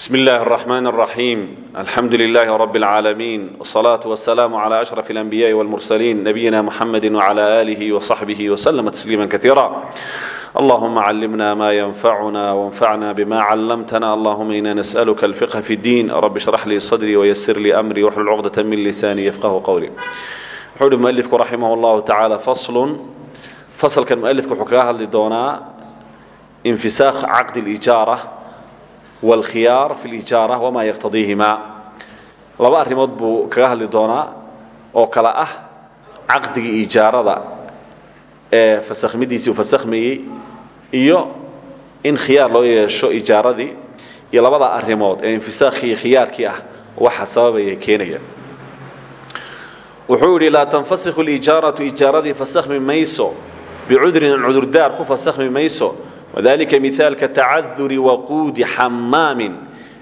بسم الله الرحمن الرحيم الحمد لله رب العالمين والصلاة والسلام على أشرف الأنبياء والمرسلين نبينا محمد وعلى آله وصحبه وسلم تسليما كثيرا اللهم علمنا ما ينفعنا وانفعنا بما علمتنا اللهم إنا نسألك الفقه في الدين رب اشرح لي صدري ويسر لي أمري واحلل عقدة من لساني يفقه قولي حول مؤلفك رحمه الله تعالى فصل فصل كان مؤلفك حكاها لدونا انفساخ عقد الإجارة والخيار في الإجارة وما يقتضيهما laba arrimood buu kaga hadli doonaa oo kale ah caqdigii ijaarada ee fasakhmidiisii uu fasakhmayey iyo in khiyaar loo yeesho ijaaradii iyo labada arrimood ee infisaakhii khiyaarkii ah waxa sababaya keenaya wuxuu yidhi laa tanfasikhu lijaaratu ijaaradii fasakhmi mayso bicudrin cudurdaar ku fasakhmi mayso wadalika mihaalka tacaduri waquudi xamaamin.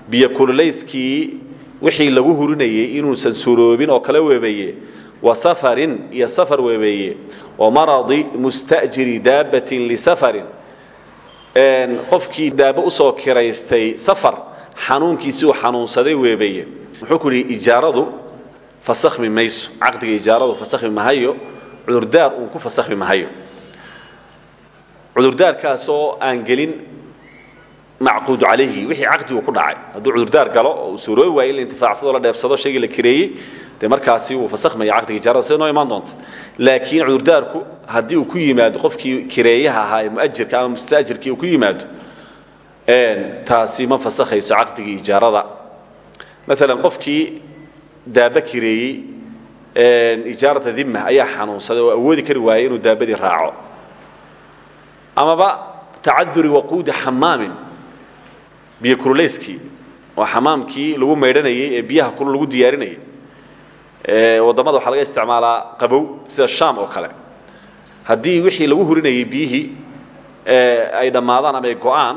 Biyo kululayskii wixii lagu hurinayey inuusan suroobin oo kala weebeeye. Wa safarin iyo safar weebeeye. Wa maradi musta'jiri daabbatin lisafarin qofkii daabbo u soo kiraystay safar xanuunkiisii uu xanuunsaday weebeeye. Wuxuu ku yidhi ijaaradu fasakhmi mayso. Caqdiga ijaaradu fasakhmi mahayo cudurdaar uu ku cudurdaarkaasoo aan gelin macquud calayhi. Wixii caqdigu ku dhacay. Hadduu cudurdaar galo oo uu suuroobi waayo in la intifaacsado la dheefsado shaygii la kireeyey dee markaasi wuu fasakhmaya caqdiga ijaarada sida noo imaan doonta? Laakiin cudurdaarku haddii uu ku yimaado qofkii kireeyaha ahaa ee mu'ajirka ama mustaajirkii uu ku yimaado taasi ma fasakhayso caqdigii ijaarada maalan qofkii daaba kireeyey ijaarata dhimma ayaa xanuunsaday oo awoodi kari waayey inuu daabadii raaco amaba tacaduri waquudi xamaamin biyo kululayskii oo xamaamkii lagu maydhanayey ee biyaha kulul lagu diyaarinayay. Waddamada waxaa laga isticmaalaa qabow sida shaam oo kale. Haddii wixii lagu hurinayey biyihii ay dhammaadaan ama ay go'aan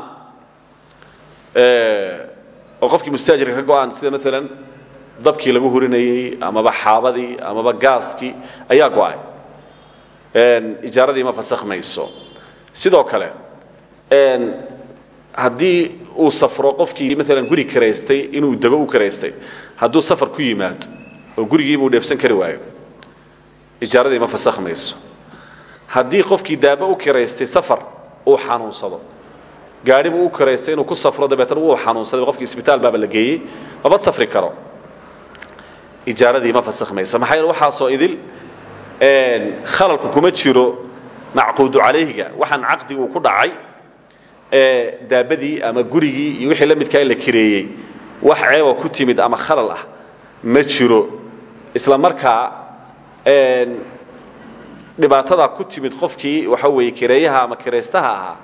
oo qofkii mustaajirka ka go'aan sida maalan dabkii lagu hurinayey amaba xaabadii amaba gaaskii ayaa go'ay. Ijaaradii ma fasakhmayso sidoo kale haddii uu safro qofkii maalan guri karaystay inuu dego u karaystay hadduu safar ku yimaado oo gurigiiba uu dheefsan kari waayo ijaaradii ma fasakhmayso. Haddii qofkii daaba u kiraystay safar uu xanuunsado. Gaadhibuu u kiraystay inuu ku safro dabeetana wuu xanuunsaday qofkii isbitaal baaba la geeyey maba safri karo. Ijaaradii ma fasakhmayso. Maxaa yeele waxaasoo idil khalalku kuma jiro macquudu calayhiga waxaan caqdigi uu ku dhacay ee daabadii ama gurigii iyo wixii la midkaa la kireeyey. Wax ceeba ku timid ama khalal ah ma jiro. Isla markaa dhibaatadaa ku timid qofkii waxa weeye kireeyaha ama kiraystaha ahaa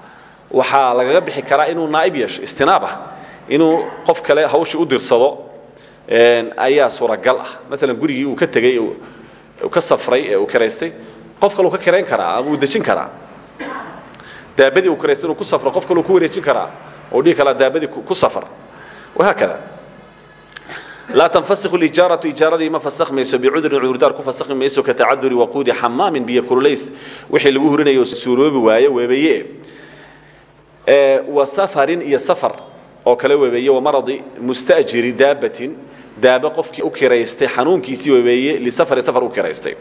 waxaa lagaga bixi karaa inuu naa'ib yeesho istinaab ah inuu qof kale hawshii u dirsado ayaa suuragal ah. Maalan gurigii uu ka tegey uu ka safray ee uu kiraystay qof kaluu ka kirayn karaa ama uu dejin karaa. Daabadii uu kiraystay inuu ku safro qof kaluu ku wareejin karaa oo dhihi karaa daabadii ku safar. Wahaakada laa tanfasikhu lijaaratu ijaaradii ma fasakhmayso bicudrin cudurdaar ku fasakhmi mayso ka tacaduri waquudi xamaamin biyo kululays wixii lagu hurinayo suuroobi waayo weebeeye. Wa safarin iyo safar oo kale weebeeye wa maradi musta'jiri daabatin daaba qofkii u kiraystay xanuunkiisii weebeeye lisafari safar u kiraystay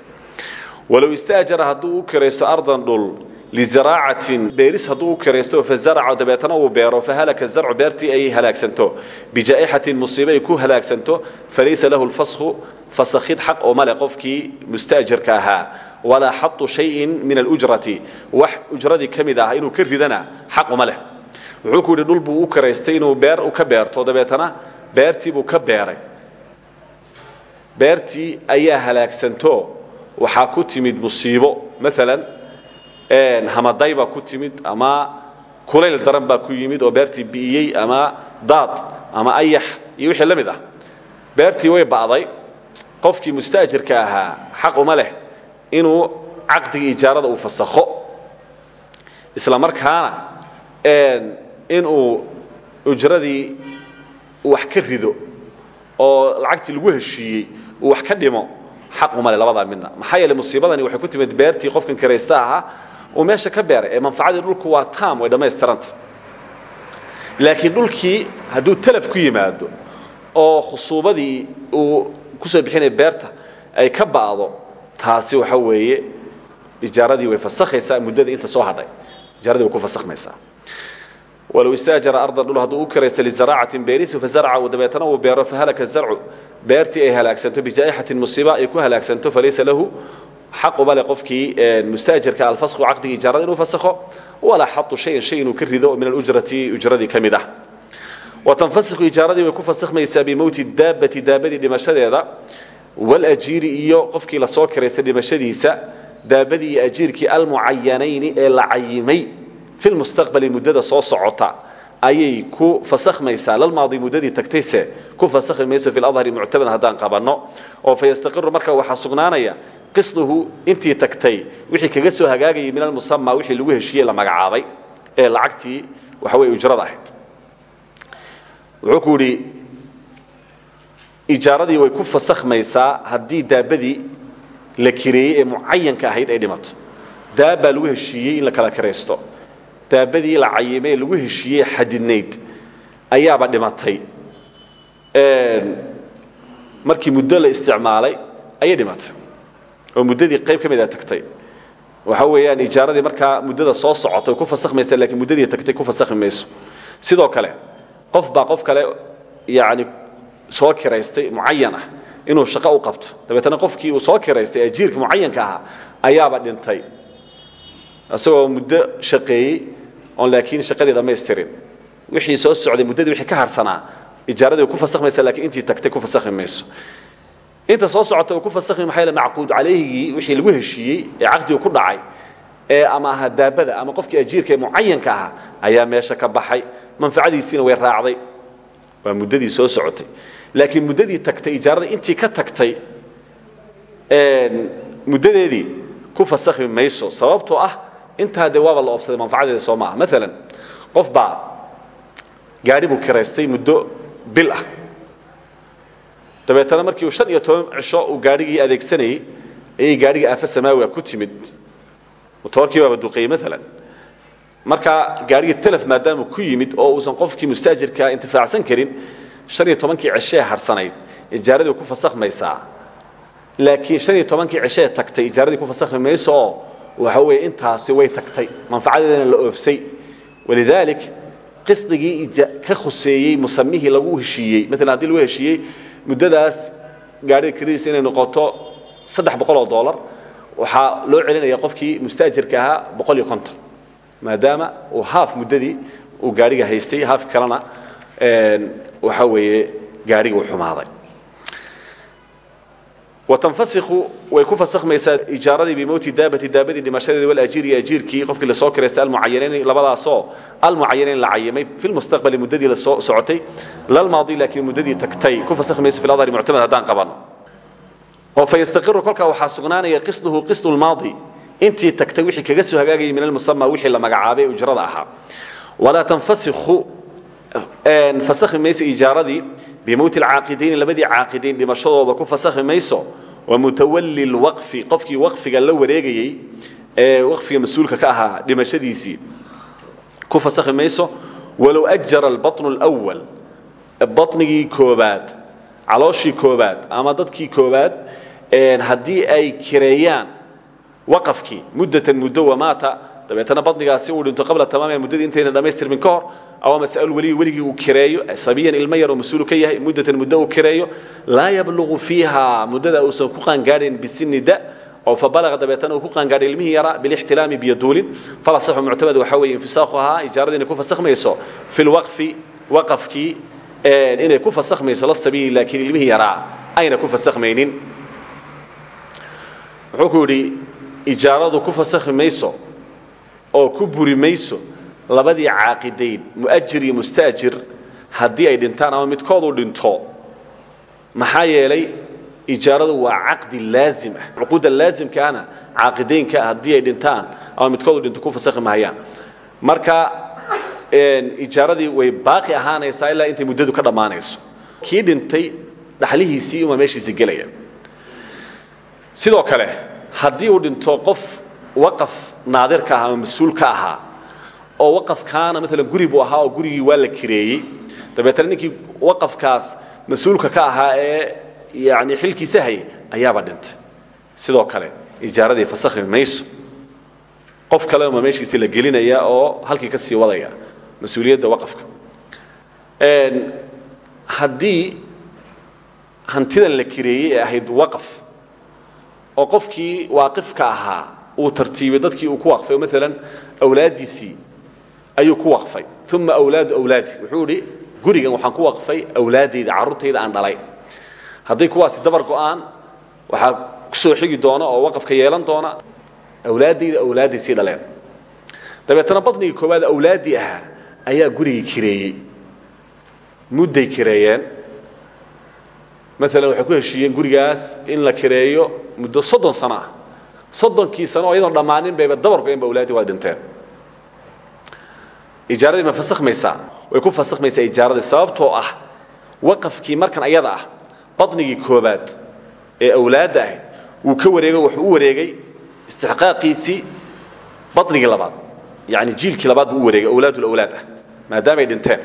walow istaajara hadduu u kiraysto ardan dhul lizaraacatin beeris hadduu u kiraysto fazaraca dabeetana uu beero fahalaka zarcu beertii ay halaagsanto. Bijaa'ixatin musiibe ay ku halaagsanto falaysa lahu lfasku fasakhid xaq oo male qofkii mustaajirka ahaa. Walaa xatu shayin min alujrati wax ujradii ka mid ah inuu ka ridana xaq uma leh. Wuxuu ku yidhi dhul buu u kiraystay inuu beer ka beerto dabeetana beertii buu ka beeray. Beertii ayaa halaagsanto waxaa ku timid musiibo maalan hamaday baa ku timid ama kulayl daran baa ku yimid oo beertii bi'iyey ama daad ama ayax iyo wixii la mid ah. Beertii way ba'day. Qofkii mustaajirka ahaa xaq uma leh inuu caqdigii ijaarada uu fasakho. Isla markaana inuu ujradii wax ka rido oo lacagtii lagu heshiiyey uu wax ka dhimo xaq uma le labadaa midna. Maxaa yeele musiibadani waxay ku timid beertii qofkan kiraysta ahaa uu meesha ka beeray ee manfacadii dhulku waa taam way dhammaystiranta. Laakiin dhulkii hadduu talaf ku yimaado oo khusuubadii uu ku soo bixinaya beerta ay ka ba'do taasi waxa weeye ijaaradii way fasakhaysaa muddadii inta soo hadhay ijaaradii way ku fasakhmaysaa walow istaajara ardan dhul hadduu u kiraysto lizaraacatin beerisu fazarca uu dabeetana uu beero fahalaka zarcu beertii ay halaagsanto bijaa'ixatin musiiba ay ku halaagsanto falaysa lahu xaq uma le qofkii mustaajirka alfasku caqdiga ijaarada inuu fasakho walaa xatu shayin shay inuu ka rido min alujrati ujradii ka mid ah watanfasikhu ijaaradii way ku fasakhmaysaa bimowti daabati daabadii dhimashadeeda walajiiri iyo qofkii la soo kiraystay dhimashadiisa daabadii iyo ajiirkii almucayanayni ee la cayimay fi lmustaqbali muddada soo socota ayay ku fasakhmaysaa lalmaadi muddadii tagtayse ku fasakhmi mayso fi ladhari muctabadan haddaan qabanno oo fayastaqiru marka waxaa sugnaanaya qisduhu intii tagtay wixii kaga soo hagaagayay min almusama wixii lagu heshiiyey la magacaabay ee lacagtii waxa weye ujrada ahayd wuxuu ku yidhi ijaaradii way ku fasakhmaysaa haddii daabadii la kireeyey ee mucayanka ahayd ay dhimato daabbaa lagu heshiiyey in la kala kiraysto daabadii la cayimay ee lagu heshiiyey xadidnayd ayaaba dhimatay. Markii muddo la isticmaalay ayay dhimatay. Oo muddadii qayb ka mid a tagtay. Waxa weeyaan ijaaradii markaa muddada soo socota way ku fasakhmaysaa lakiin muddadii tagtay ku fasakhmi mayso. Sidoo kale qof baa qof kale yani soo kiraystay mucayan ah inuu shaqo u qabto. Dabeetana qofkii uu soo kiraystay ajiirka mucayanka ahaa ayaaba dhintay. Isagoo muddo shaqeeyey oon laakiin shaqadii dhammaystirin wixii soo socday muddadii wixii ka harsanaa ijaaradii ku fasakhmaysaa lakiin intii tagtay ku fasakhmi mayso. Inta soo socota uu ku fasakhmi maxaa yaele macquud calayhigii wixii lagu heshiiyey ee caqdigu ku dhacay? Ee ama aha daabada ama qofkii ajiirka ee mucayanka ahaa ayaa meesha ka baxay. Manfacadiisiina way raacday. Waa muddadii soo socotay. Laakiin muddadii tagtay ijaarada intii ka tagtay muddadeedii ku fasakhmi mayso. Sababtoo ah intaa dee waaba la oofsaday manfacadeeda soo maaha. Maalan qof baa gaadhi buu kiraystay muddo bil ah. Dabeetana markii uu shan iyo toban cisho uu gaadhigii adeegsanayey ayay gaadhigii aafa samaawiga ku timid. Motoorkii baaba duqeeyey maalan markaa gaadhigii telef maadaamuu ku yimid oo uusan qofkii mustaajirkaa intifaacsan karin shan iyo tobankii cishee harsanayd ijaaradii ku fasakhmaysaa laakiin shan iyo tobankii cishee tagtay ijaaradii ku fasakhmi mayso oo waxa weeye intaasi way tagtay manfacadeedana la oofsay. Walidaalik qisdigii ka khuseeyey musamihii lagu heshiiyey. Maalan haddii lagu heshiiyey muddadaas gaadhiga kiradiisa inay noqoto saddex boqol oo dollar. Waxaa loo celinaya qofkii mustaajirka ahaa boqol iyo konton. Maadaama uu haaf muddadii uu gaadhiga haystay haaf kalena waxa weeye gaadhiga uu xumaaday watanfasikhu way ku fasakhmaysaa ijaaradii bimowti daabati daabadii dhimashadeeda walajiiri ajiirkii qofkii la soo kiraystay almucayanayn labadaasoo almucayanayn la cayimay fi lmustaqbali muddadii la soo socotay lalmaadi laakiin muddadii tagtay ku fasakhmi mayso fi ladhari muctamad haddaan qabanno oo fayastaqiru kolkaa waxaa sugnaanaya qisduhu qisdu lmaadi intii tagtay wixii kaga soo hagaagayay min almusama wixii la magacaabay ee ujrada ahaa walaa tanfasikhu fasakhmi mayso ijaaradii bimowti alcaaqidayni labadii caaqidayn dhimashadooda ku fasakhmi mayso wa mutawalli lwaqfi qofkii waqfiga la wareegayey ee waqfiga mas-uulka ka ahaa dhimashadiisii ku fasakhmi mayso walow ajara albaطnu اlأwal baطnigii koobaad calooshii koobaad ama dadkii koobaad haddii ay kireeyaan waqafkii muddatan muddo wamaata dabeetana badnigaasi uu dhinto qabla tamaamiha muddadii intayna dhammaystirmin ka hor aw mas'al weliyi weligii uu kireeyo sabiyan ilmo yar oo mas'uulu ka yahay muddatan muddo uu kireeyo laa yablugu fiiha muddada uusan ku qaangaadhayn bisini da oo fabalaga dabeetana uu ku qaangaadhay ilmihii yaraa bilixtilaami biyaduulin. Falasaxu muctamad waxaa weeye infisaakhuhaa ijaaradii inay ku fasakhmayso fi lwaqfi waqafkii inay ku fasakhmayso la sabiyi laakiin ilmihii yaraa ayna ku fasakhmaynin. Wuxuu ku yidhi ijaaradu ku fasakhmi mayso oo ku buri mayso labadii caaqidayn mu'ajir iyo mustaajir haddii ay dhintaan ama midkooduu dhinto maxaa yeelay ijaaradu waa caqdi laazim ah. Cuquudda laazimkaana caaqidaynka haddii ay dhintaan ama midkoodu dhinto ku fasakhi mahayaan. Marka ijaaradii way baaqi ahaanaysaa ilaa intay muddadu ka dhammaanayso. Kii dhintay dhaxlihiisii uma meeshiisii gelaya. Sidoo kale haddii uu dhinto qof waqaf naadirka ah ama mas'uul ka ahaa oo waqafkaana maalan guri buu ahaa oo gurigii waa la kireeyey. Dabeetana ninkii waqafkaas mas'uulka ka ahaa ee yani xilkiisa hayay ayaaba dhintay. Sidoo kale ijaaradii fasakhi mayso. Qof kale ma meeshiisi la gelinaya oo halkii ka sii wadaya mas'uuliyadda waqafka. Haddii hantidan la kireeyey ee ahayd waqaf oo qofkii waaqifka ahaa uu tartiibay dadkii uu ku waqfay oo maalan awlaaddiisii ayuu ku waqfay uma awlaadu awlaadi. Wuxuu idhi gurigan waxaan ku waqfay awlaaddayda carruurtayda aan dhalay. Hadday kuwaasi dabar go'aan waxaa ku soo xigi doona oo waqafka yeelan doona awlaaddayda awlaadday sii dhaleen. Dabeetana badnigii koowaad awlaaddii ahaa ayaa gurigii kireeyey. Mudday kireeyeen. Maalan waxay ku heshiiyeen gurigaas in la kireeyo muddo soddon sano ah soddonkii sano oo iyadoon dhammaanin bayba dabar go-een ba awlaaddii waa dhinteen ijaaradii ma fasakhmaysaa? Way ku fasakhmaysaa ijaaradii sababtoo ah waqafkii markan ayada ah badnigii koobaad ee awlaadda ahayd wuu ka wareego wuxuu u wareegay istixqaaqiisii badnigii labaad. Yani jiilkii labaad buu u wareegay awlaadulawlaad ah maadaamay dhinteen.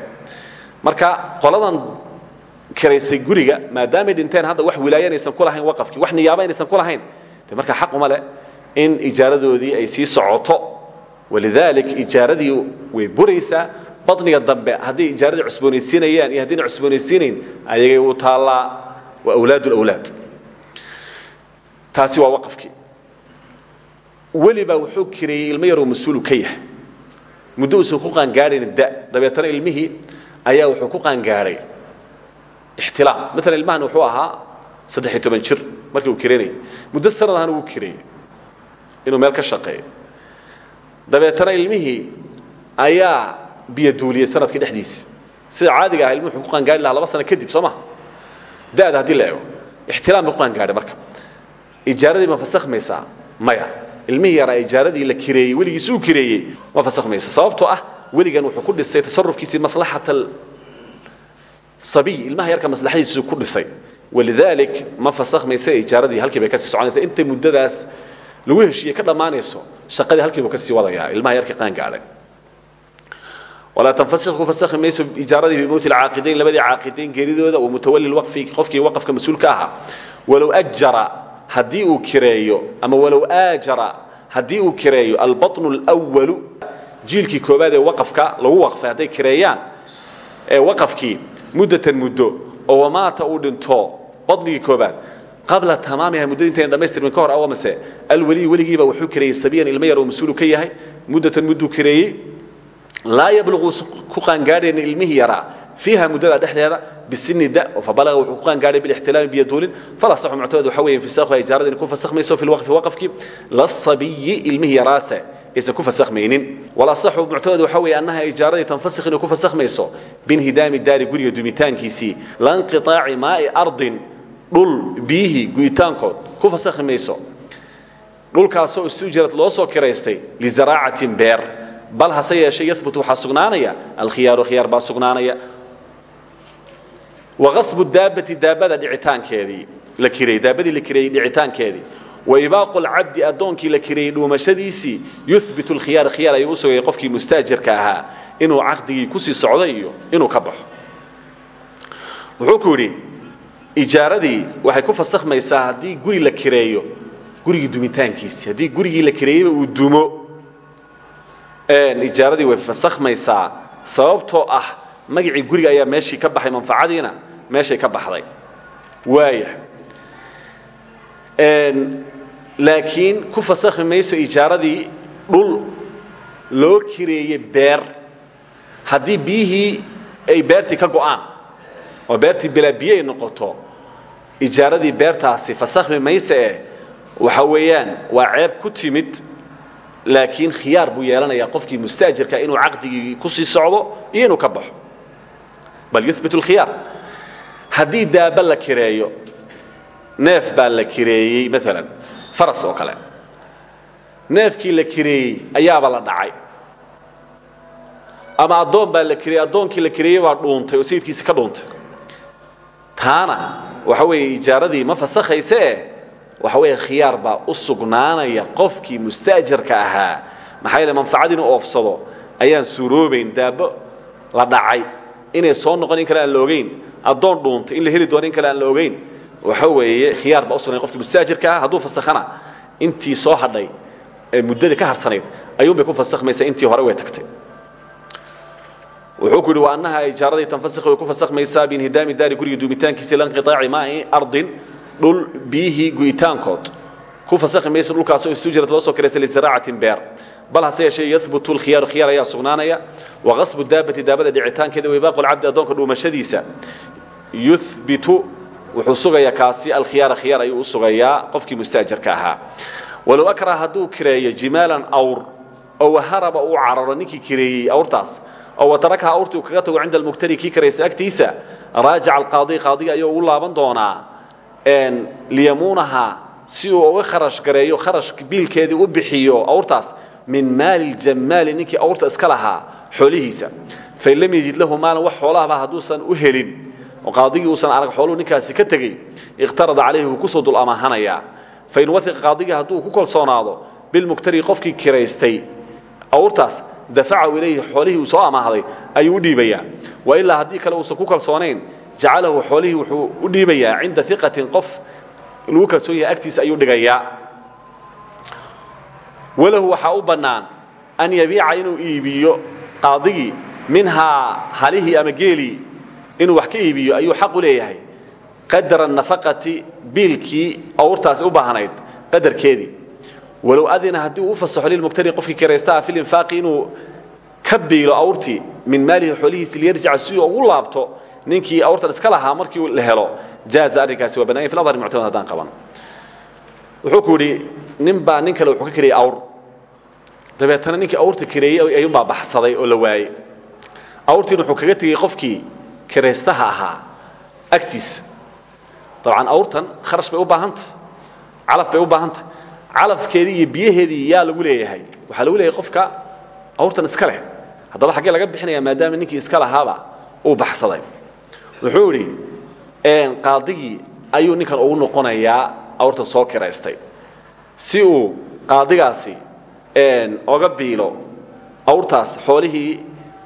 Marka qoladan kiraysay guriga maadaamay dhinteen hadda wax wilaaya inaysan ku lahayn waqafkii wax niyaaba inaysan ku lahayn de markaa xaq uma leh in ijaaradoodii ay sii socoto. Walidalik ijaaradii way buraysaa. Badniga dambe hadday ijaaradii cusboonaysiinayaan iyo haddayna cusboonaysiinayn ayagay u taallaa waa awlaadulawlaad taasi waa waqafkii welibaa wuxuu kireeyey ilmo yaroo mas'uulu ka yahay. Muddo uusan ku qaangaadhayn da dabeetana ilmihii ayaa wuxuu ku qaangaadhay. Ixtilaam maalan ilmahan wuxuu ahaa saddex iyo toban jir markii uu kireynayay muddo sanad ahana wuu kireeyey inuu meel ka shaqeeyo dabeetana ilmihii ayaa biyoduuliyey sannadkii dhexdiisi sida caadiga ah ilmuhu wuxuu ku qaangaari lahaa laba sano kadib soo ma da'da haddii la eego. Ixtilaam buu ku qaangaadhay marka. Ijaaradii ma fasakhmaysaa? Maya. Ilmihii yaraa ijaaradii la kireeyey weligiis uu kireeyey ma fasakhmayso sababtoo ah weligan wuxuu ku dhisay tasarufkiisii maslaxata sabiy. Ilmaha yarka maslaxadiisu ku dhisay walidalik ma fasakhmaysa ijaaradii halkii bay kasii soconaysa intay muddadaas lagu heshiiyey ka dhammaanayso shaqadii halkii buu ka sii wadayaa ilmaha yarka qaan gaadhay walaa tanfasikh ku fasakhi mayso ijaaradii bimowti alcaaqidayn labadii caaqidayn geeridooda wa mutawalli lwaqfi qofkii waqafka mas-uulka ahaa walow ajara haddii uu kireeyo ama walow aajara haddii uu kireeyo albaطnu اlأwalu jiilkii koobaad ee waqafka lagu waqfay hadday kireeyaan ee waqafkii muddatan muddo oo wamaata uu dhinto badnigii koobaad. Qabla tamaamiha muddadii intayn dhamaystirmin ka hor aw mase alweliy weligiiba wuxuu kireeyey sabiyan ilmo yar oo mas'uulu ka yahay. Muddatan mudduu kireeyey. Laa yabluqu ku qaangaadhayna ilmihii yaraa. Fiiha muddada dhexdeeda bisini da fabalaga wuxuu ku qaangaadhay bilixtilaami biyaduulin falasaxu muctamad waxa weeye infisaaquha ijaarada inay ku fasakhmayso fi lwaqfi waqafkii lasabiyi ilmihii yaraase aysan ku fasakhmaynin. Walasaxu muctamad waxa weeye annaha ijaaradii tanfasikh inay ku fasakhmayso. Binhidaami daari guriga dumitaankiisii. Lanqiطaaci maa'i ardin dhul biyihii guyitaankood ku fasakhi mayso. Dhulkaasoo istujarad loo soo kiraystay lizaraacatin beer. Bal hase yeeshee yahbut waxaa sugnaanaya alkhiyaaru khiyaar baa sugnaanaya. Waqasbu daabati daabada dhicitaankeedii la kireeyey daabadii la kireeyey dhicitaankeedii. Waibaaqu lcabdi addoonkii la kireeyey dhuumashadiisii yuhbitu lkhiyaar khiyaar ayuu u sugayay qofkii mustaajirka ahaa inuu caqdigii ku sii socdo iyo inuu ka baxo. Wuxuu ku ijaaradii waxay ku fasakhmaysaa haddii guri la kireeyo gurigii dumitaankiisii haddii gurigii la kireeyeyba uu dumo. Ijaaradii way fasakhmaysaa sababtoo ah magacii guriga ayaa meeshii ka baxay manfacadiina meeshay ka baxday. Waaya laakiin ku fasakhi mayso ijaaradii dhul loo kireeyey beer. Haddii biyihii ay beertii ka go'aan oo beertii bilaa biyo ay noqoto ijaaradii beertaasi fasakhmi mayse eh waxa weeyaan waa ceeb ku timid laakiin khiyaar buu yeelanayaa qofkii mustaajirka inuu caqdigii ku sii socdo iyo inuu ka baxo. Bal yuhbit اlkhiyaar haddii daaba la kireeyo neef baa la kireeyey maalan faras oo kale. Neefkii la kireeyey ayaaba la dhacay. Ama addoon baa la kireeyey addoonkii la kireeyey baa dhuuntay oo sayidkiisi ka dhuuntay taana. Waxa weeye ijaaradii ma fasakhayse? Eh waxa weeye khiyaar baa u sugnaanaya qofkii mustaajirka ahaa. Maxaa yeele manfacadii inuu oofsado ayaan suuroobayn daabo la dhacay. Inay soo noqon in kale aan la ogeyn addoon in la heli doono in kale aan la ogeyn. Waxa weeye khiyaar baa u qofkii mustaajirka ah hadduu fasakhana intii soo hadhay ee muddadii ka harsanayd ayuunbay ku fasakhmaysaa intii hore way tagtay wuxuu ku yidhi wa annaha ijaaradii tanfasikh way ku fasakhmaysaa biinhidaami daari guriga duumitaankiisa ilanqiطaaci maa'i ardin dhul biyihii gu'itaankood ku fasakhi mayso dhulkaasoo istujirad loo soo kiraysay lisiraacatin beer. Bal hase yeeshee yahbutu lkhiyaaru khiyaar ayaa sugnaanaya. Waqasbu daabati daabada dhicitaankeeda waibaaqu lcabdi addoonka dhuumashadiisa. Yuhbitu wuxuu sugayaa kaasi alkhiyaara khiyaar ayuu u sugayaa qofkii mustaajarka ahaa. Walow akraha hadduu kireeyo jimaalan awr oo waharaba uu cararo ninkii kireeyey awrtaas oo watarakaha awrtii uu kaga tago cinda almuktari kii karaystay agtiisa raajaca alqaadi qaadiga ayuu ugu laaban doonaa liyamuunaha si uu uga kharash gareeyo kharash biilkeedii u bixiyo awrtaas min maali ljammaali ninkii awrta iska lahaa xoolihiisa. Fain lam yajid lahu maalan wax xoolahaba hadduusan u helin oo qaadigii uusan arag xooluhu ninkaasi ka tegey ikhtarada calayhi wuu ku soo dul amaahanayaa. Fain waiqa qaadigii hadduu ku kalsoonaado bilmuktari qofkii kiraystay awrtaas dafacahu ilayhi xoolihii uu soo amaahday ayuu u dhiibayaa. Wa ilaa haddii kale uusan ku kalsoonayn jacalahu xoolihii wuxuu u dhiibayaa cinda iqatin qof lagu kalsoon yahay agtiisa ayuu dhigayaa. Walahu waxaa u bannaan an yabiica inuu iibiyo qaadigii minhaa halihii ama geelii inuu wax ka iibiyo ayuu xaq u leeyahay. Qadra nafaqati biilkii awrtaasi u baahnayd qadarkeedii walow adina haddii uu u fasaxo lilmuktari qofkii kiraystaha fi linfaaqi inuu ka biilo awrtii min maalihi xoolihiisi liyarjica si uu ugu laabto ninkii awrtan iska lahaa markii la helo jaaza arrinkaasi waa bannanya fi adhari muctamad haddaan qaban. Wuxuu ku yidhi nin baa nin kale wuxuu ka kirayey awr. Dabeetana ninkii awrta kireeyey ayuunbaa baxsaday oo la waayey awrtiina wuxuu kaga tegey qofkii kiraystaha ahaa agtiisa dabcan awrtan kharash bay u baahantah calaf bay u baahantah calafkeedii iyo biyaheedii yaa lagu leeyahay. Waxaa lagu leeyahay qofka awrtan iska leh. Haddaba xaggee laga bixinaya maadaama ninkii iska lahaaba uu baxsaday. Wuxuu idhi qaadigii ayuu ninkan ugu noqonayaa awrta soo kiraystay. Si uu qaadigaasi oga biilo awrtaas xoolihii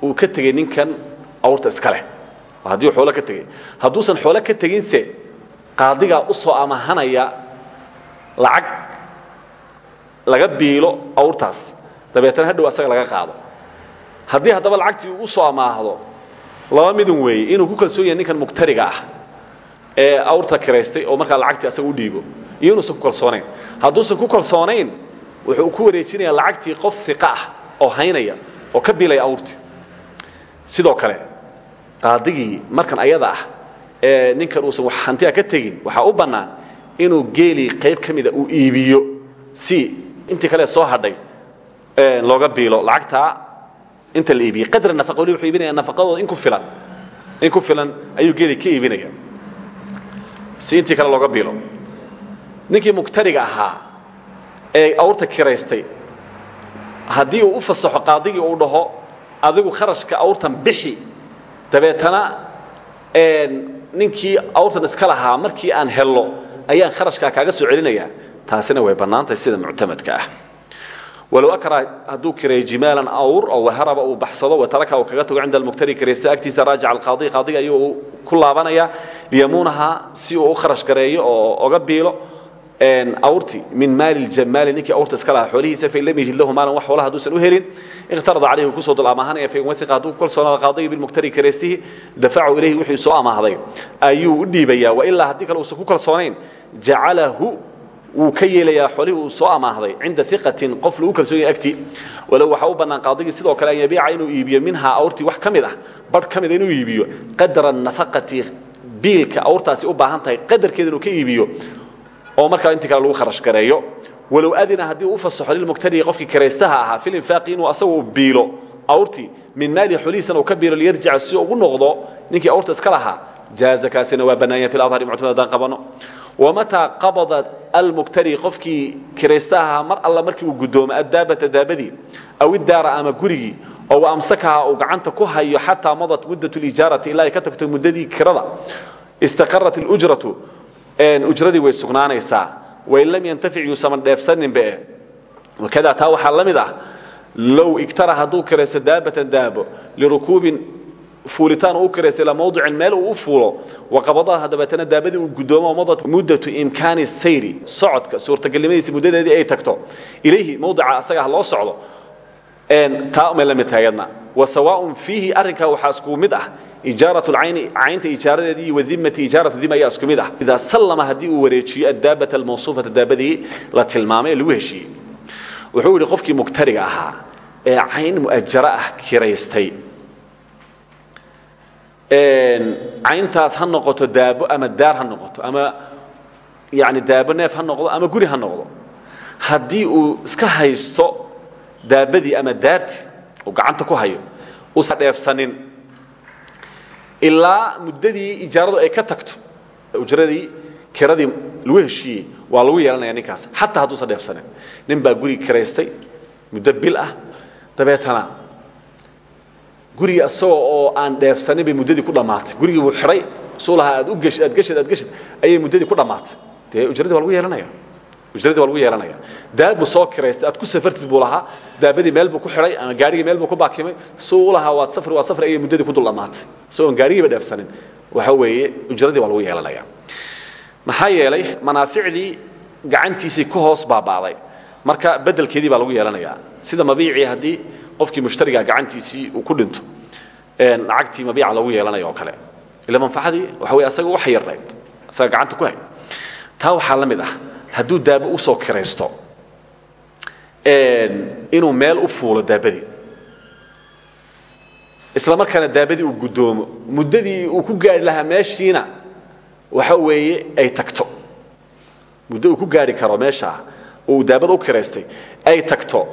uu ka tegey ninkan awrta iska leh. Haddii xoolo ka tegey hadduusan xoolo ka teginse qaadigaa u soo amahanaya lacag laga biilo awrtaas. Dabeetana hadhow asaga laga qaado. Haddii haddaba lacagtii uu u soo amaahdo laba midun weeye inuu ku kalsoon yahay ninkan muktariga ah ee awrta kiraystay oo markaa lacagtii asaga u dhiibo iyo inuusan ku kalsoonayn. Hadduusan ku kalsoonayn wuxuu ku wareejinayaa lacagtii qof iqa ah oo haynaya oo ka biilaya awrtii sidoo kale qaadigii markan ayada ah ee ninkan uusan wax hantiga ka tegin waxaa u bannaan inuu geelii qayb ka mida uu iibiyo si intii kale soo hadhay looga biilo lacagtaa inta la iibiyey qadra nafaqa wali wuxuu iibinaya nafaqadooda in ku filan. In ku filan ayuu geelii ka iibinaya si intii kale looga biilo. Ninkii muktariga ahaa ee awrta kiraystay haddii uu u fasaxo qaadigii uu dhaho adigu kharashka awrtan bixi. Dabeetana ninkii awrtan iska lahaa markii aan hello ayaan kharashkaa kaaga soo celinayaa taasina way bannaantahay sida muctamadka ah. Walow akra hadduu kireeyo jimaalan awr oo waharaba uu baxsado wataraka uu kaga tago cinda almuktari kiraysta agtiisa raajica alqaadi qaadiga ayuu ku laabanaya liyamuunaha si uu u kharash gareeyo oo oga biilo awrti min maali ljamaali ninkii awrta iska lahaa xoolihiisa fain lam yajid lahu maalan wax xoolaha hadduusan u helin. Ikhtarada calayhi ku soo dul amaahanaya fain wahiqa hadduu ku kalsoonaada qaadigi bilmuktari kiraystihi dafacu ilayhi wixii soo amaahday ayuu u dhiibayaa wailaa haddii kale uusan ku kalsoonayn jacalahu wuu ka yeelayaa xoolihii uu soo amaahday cinda iqatin qof lagu kalsoon yahay agtii walow waxaa u bannaan qaadigii sidoo kale an yabiica inuu iibiyo minhaa awrtii wax ka mid ah barh ka mida inuu iibiyo. Qadra nafaqati biilka awrtaasi u baahan tahay qadarkeeda inuu ka iibiyo oo markaa intii kale lagu kharash gareeyo. Walow adina haddii u fasaxo lilmuktari qofkii kiraystaha ahaa fi linfaaqi inuu asagu biilo awrtii min maalihi xolihiisana uu ka biilo liyarjica si ugu noqdo ninkii awrta iska lahaa jaaza kaasina waa bannaanya fi ladhari muctamad haddaan qabano. Wamataa qabada almuktari qofkii kiraysta ahaa mar alla markii uu guddoomo addaabata daabadii aw iddaara ama gurigii oo amsakaha uu gacanta ku hayo xataa madat muddat lijaarati ilaa ay ka tagto muddadii kirada istaqarat alujratu ujradii way sugnaanaysaa. Wain lam yantafic yuusaman dheefsaninbe wakada taa waxaa la mid ah low igtara hadduu kiraysto daabatan daabo lirukuubin fuulitaan u kiraysa ilaa mawdicin meel uu u fuulo waqabadaha dabeetana daabadii uu gudoomo madat muddatu imkaani sayri socodka suurtagalnimadiisa muddadeedii ay tagto. Ilayhi mawdica asaga ah loo socdo taa umay la mid taayadna wa sawaaun fiihi arrinkaa waxaa isku mid ah ijaaratu lcayni caynta ijaaradeedii iyo wadimmati ijaaratu dima ayaa isku mid ah. Idaa sallama haddii uu wareejiyo addaabata almawsuufata daabadii la tilmaamay ee lagu heshiiyey. Wuxuu yidhi qofkii muktariga ahaa ee cayn mu'ajara ah kiraystay cayntaas ha noqoto daabo ama daar ha noqoto ama yani daabo neef ha noqdo ama guri ha noqdo. Haddii uu iska haysto daabadii ama daartii uu gacanta ku hayo uusan dheefsanin ilaa muddadii ijaaradu ay ka tagto ujradii kiradii lagu heshiiyey waa lagu yeelanaya ninkaas xataa hadduusan dheefsanin. Nin baa gurigi kiraystay muddo bil ah dabeetana gurigii asagoo oo aan dheefsanin bay muddadii ku dhammaatay. Gurigii buu xidhay suu lahaa aad u geshid aad geshid aad geshid ayay muddadii ku dhammaatay. Dee ujradii waa lagu yeelanaya. Ujradii waa lagu yeelanaya. Daab buu soo kiraystay aad ku safartid buu lahaa. Daabadii meel buu ku xidhay ama gaarigii meel buu ku baakimay. Suu u lahaa waad safri waad safri ayay muddadii ku dul dhammaatay. Isagoon gaarigiiba dheefsanin. Waxa weeye ujradii waa lagu yeelanaya. Maxaa yeelay manaaficdii gacantiisii ka hoos baaba'day marka bedelkeedii baa lagu yeelanayaa sida mabiicii haddii qofkii mushtariga gacantiisii uu ku dhinto lacagtii mabiica lagu yeelanayo oo kale. Ila manfacadii waxa wey asaga wax yarnayd asaga gacanta ku hay taa waxaa la mid ah hadduu daabo u soo kiraysto inuu meel u fuulo daabadii isla markaana daabadii uu guddoomo muddadii uu ku gaari lahaa meeshiina waxa weeye ay tagto. Muddo uu ku gaari karo meeshaa uu daabada u kiraystay ay tagto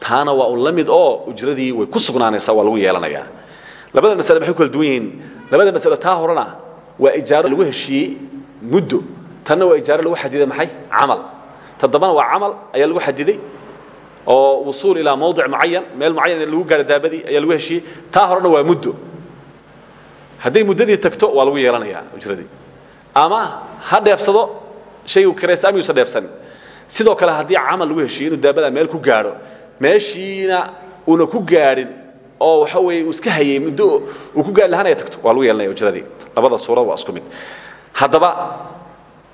taana waa un la mid oo ujradii way ku sugnaanaysaa waa lagu yeelanayaa. Labada masale maxay ku kala duwan yihiin. Labada masalo taa horena waa ijaaro lagu heshiiyey muddo. Tanna waa ijaaro lagu xadiday maxay? Camal. Ta dambana waa camal ayaa lagu xadiday oo wusuul ilaa mawdic mucayan meel mucayan lagu gaaro daabadii ayaa lagu heshiiyey. Taa horena waa muddo. Hadday muddadii tagto waa lagu yeelanayaa ujradii. Ama ha dheefsado shaygu kiraysta ama yuusan dheefsanin. Sidoo kale haddii camal lagu heshiiyo inuu daabada meel ku gaadho meeshiina uuna ku gaadhin oo waxa weeye uu iska hayey muddo uu ku gaari lahaana ay tagto. Waa lagu yeelanaya ujradii. Labada suura waa isku mid. Haddaba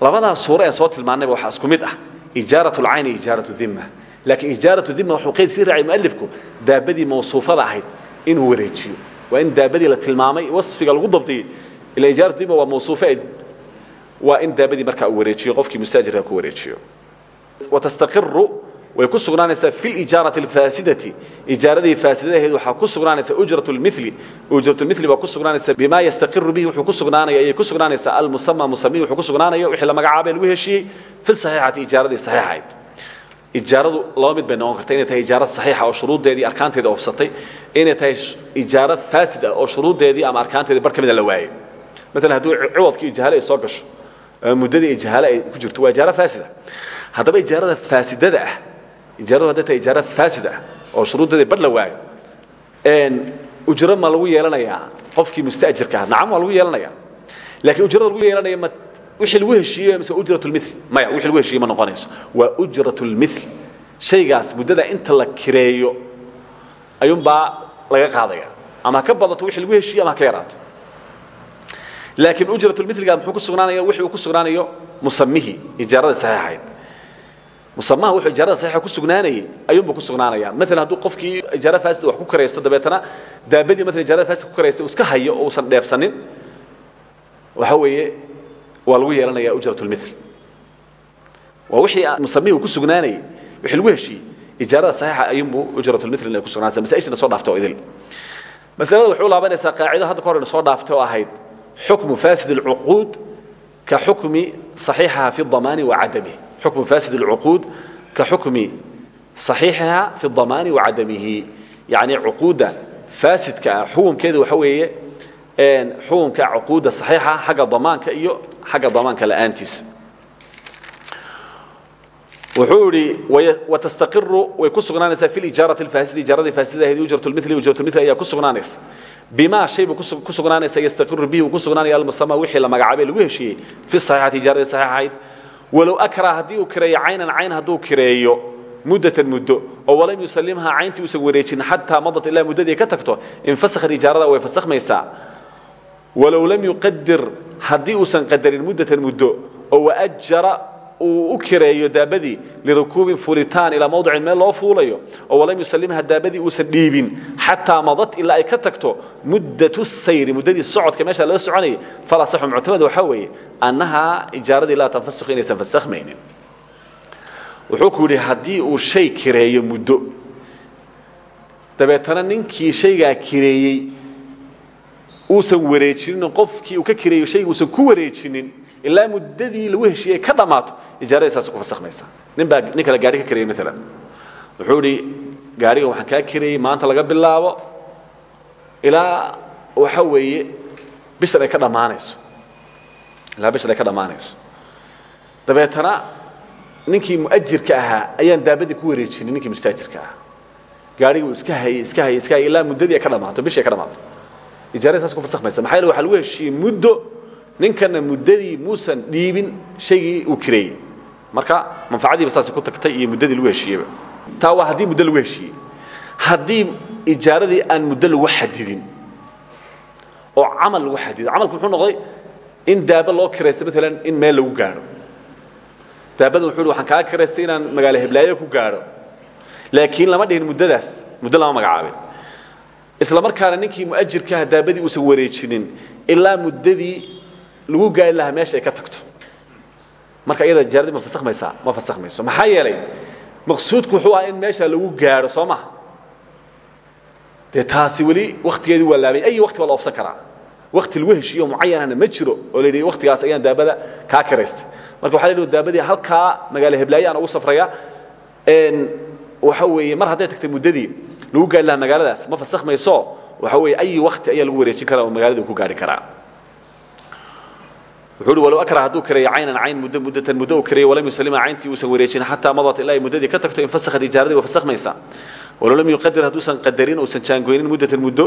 labadaa suuro ee soo tilmaannayba waxaa isku mid ah. Ijaarat اlcayni ijaarat dimma laakiin ijaarat dimma wuxuu qayd sii raacay mualifku daabadii mawsuufada ahayd inuu wareejiyo. Waa in daabadii la tilmaamay wasfiga lagu dabdiyey ila ijaarat dimma waa mawsuufe waa in daabadii markaa uu wareejiyo qofkii mustaajirka ku wareejiyo. Watastaqiru way ku sugnaanaysaa fi lijaarati alfaasidati. Ijaaradii faasidadaheed waxaa ku sugnaanaysa ujrat lmili ujrat lmili baa ku sugnaanaysa bima yastaqiru bihi wuxuu ku sugnaanaya ayay ku sugnaanaysaa almusama musami wuxuu ku sugnaanayo wixii la magacaabay lagu heshiiyey fi saxiixati ijaaradii saxiixayd ijaaradu laba mid bay noqon inay tahay ijaaro saxiixa oo shuruuddeedii arkaanteedii oofsatay inay tahay ijaaro faasid ah oo shuruuddeedii ama arkaanteedii bar la waayey maalan hadduu ciwadkii ijahaale soo gasho muddadii ijahaale ay ku jirto waa ijaaro faasida. Haddaba ijaarada faasidada ah ijaaradu hadday tahay ijaaro faasid ah oo shuruuddeedii bar la waayo ujro ma lagu yeelanayaa qofkii musta'jirka ah? Nacam waa lagu yeelanaya laakiin ujrada lagu yeelanaya ma wixii lagu heshiiyey mise ujrat lmil maya wixii lagu heshiiyey ma noqonayso. Waa ujrat lmil shaygaas muddada inta la kireeyo ayuunbaa laga qaadaya ama ha ka badato wixii lagu heshiiyey ama ha ka yaraato. Laakiin ujratulmiliga muxuu ku sugnaanaya wixii uu ku sugnaanayo musamihii ijaaradii saxiixayd musamaha wuxuu ijaarada saxiixa ku sugnaanayay ayuunbuu ku sugnaanayaa maalan hadduu qofkii ijaarada fasid wax ku karaysto dabeetana daabadii maalan ijaarada fasid ku karaystay iska hayo oo uusan dheebsanin waxa weeye waa lagu yeelanayaa ujratulmitl waa wixii ah musamihii ku sugnaanayay wixii lagu heshiiyey ijaarada saxiixa ayuunbuu ujratulmitl inay ku sugnaanaysa. Masaa'ishana soo dhaaftay idil. Masalada waxay u laabanaysaa hadda ka soo dhaaftay oo ahayd xukmu fasid alcuquud ka xukmi saxiixaha fi damaani wa cadamihi xukmu faasid alcuquud ka xukmi صaxiixiha fi الضamaani وacadamihi yacni cuquudda faasidka ah xukumkeedu waxa weeye xukumka cuquudda صaxiixa xagga damaanka iyo xagga damaanka la'aantiisa wuxuu idhi watastaqiru way ku sugnaanaysaa fi lijaarati alfaasidi ijaaradii faasidaheedi ujrat lmili ujrat lmili ayaa ku sugnaanaysa bima shay buu ku sugnaanaysa yastaqiru bihi uu ku sugnaanaya almusama wixii la magacaabay lagu heshiiyey fi saxiixati ijaaradii saxiixahayd walow akra haddii uu kireeyo caynan cayn hadduu kireeyo muddatan muddo oo walam yusallimhaa cayntii uusan wareejin xataa madat ilaa muddadii ka tagto infasakhat ijaarada way fasakhmaysaa walow lam yuqadir haddii uusan qadarin muddatan muddo oo waajara uu u kireeyo daabadii lirukuubin fulitaan ilaa mawdicin meel loo fuulayo oo walam yusallimha daabadii uusan dhiibin xataa madat ilaa ay ka tagto muddatu sayri muddadii socodka meesha laga soconayay falasaxu muctamad waxaa weeye annahaa ijaaradii laa tanfasikhu inaysan fasakhmaynin. Wuxuu ku yidhi haddii uu shay kireeyo muddo dabeetana ninkii shaygaa kireeyey uusan wareejinin qofkii uu ka kireeyo shayga uusan ku wareejinin ilaa muddadii lagu heshiiyey ka dhammaato ijaarada saas ku fasakhmaysa nin baa nin kale gaari ka kireeyey maalan wuxuu idhi gaariga waxaan kaa kireeyey maanta laga bilaabo. Ilaa waxa weeye bishan ay ka dhammaanayso. Ilaa bishan ay ka dhammaanayso. Dabeetana ninkii mu'ajirka ahaa ayaan daabadii ku wareejinin ninkii mustaajirka ahaa. Gaarigii uu iska hayey iska hayey iska hayey ilaa muddadii ay ka dhammaato bishii ay ka dhammaato. Ijaarada saas ku fasakhmaysa maxaa yeele waxaa lagu heshiiyey muddo ninkana muddadii muusan dhiibin shaygii uu kireeyey marka manfacadiiba saasay ku tagtay iyo muddadii lagu heshiiyeyba taa waa haddii muddo lagu heshiiyey. Haddii ijaaradii aan muddo lagu xadidin oo camal lagu xadido camalku muxuu noqday in daaba loo kiraysta maalan in meel lagu gaadho daabadan wuxuu hi waxaan kaa kiraystay inaan magaalo heblaayo ku gaadho laakiin lama dhihin muddadaas muddo lama magacaabin. Isla markaana ninkii mu'ajirkaah daabadii uusan wareejinin ilaa muddadii lagu gaari lahaa meesha ay ka tagto. Marka iyada jaaradii ma fasakhmaysaa ma fasakhmayso. Maxaa yeelay maqsuudku wuxuu ahaa in meesha lagu gaadho soo maha. Dee taasi weli wakhtigeedii waa laabay. Ay wakti baa la oofsan karaa. Wakti lagu heshiiyo mucayanana ma jiro oo la yidhi waktigaas ayaan daabada kaa kiraystay marka waxa la daabadii halkaa magaalo heblaaye aan ugu safraya waxa weeye mar hadday tagtay muddadii lagu gaari lahaa magaaladaas ma fasakhmayso. Waxa weeye ayi wakti ayaa lagu wareejin karaa oo magaaladii ku gaari karaa wuxuu walow akra hadduu kireeyo caynan cayn muddo muddatan muddo uu kireeyo walam yusalima cayntii uusan wareejin madat ilaa muddadii ka tagto infasakhat ijaaradii waa fasakhmaysaa walow lam yuqadir hadduusan qadarin uusan jaangoynin muddatan muddo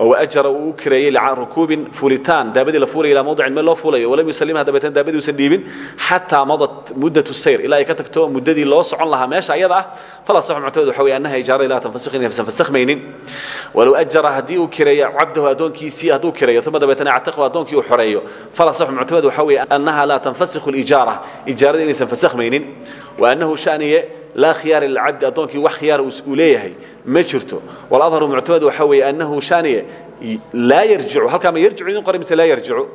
oo waajara uu u kireeyey lirukuubin fuulitaan daabadii la fuulaya ilaa mawdicin meel loo fuulayo walam yusalimha dabeetana daabadii uusan dhiibin xataa madat muddatu sayr. Ilaa ay ka tagto muddadii loo socon lahaa meesha ayada ah fala saxu muctamad waxa weeye annaha ijaarada laa tanfasikh inaysan fasakhmaynin walow ajara haddii uu kireeyo cabdahu addoonkiisii hadduu kireeyo uma dabeetana actaqahu addoonkii uu xoreeyo. Fala saxu muctamad waxa weeye annaha laa tanfasikhu alijaara ijaarada inaysan fasakhmaynin wa annahu shaniye laa khiyaara lilcabdi addoonkii wax khiyaara uu leeyahay ma jirto. Waladharu muctamad waxa weeye annahu shaniye laa yarjicu halkaa ma yarjicu idin qoray mise laa yarjicu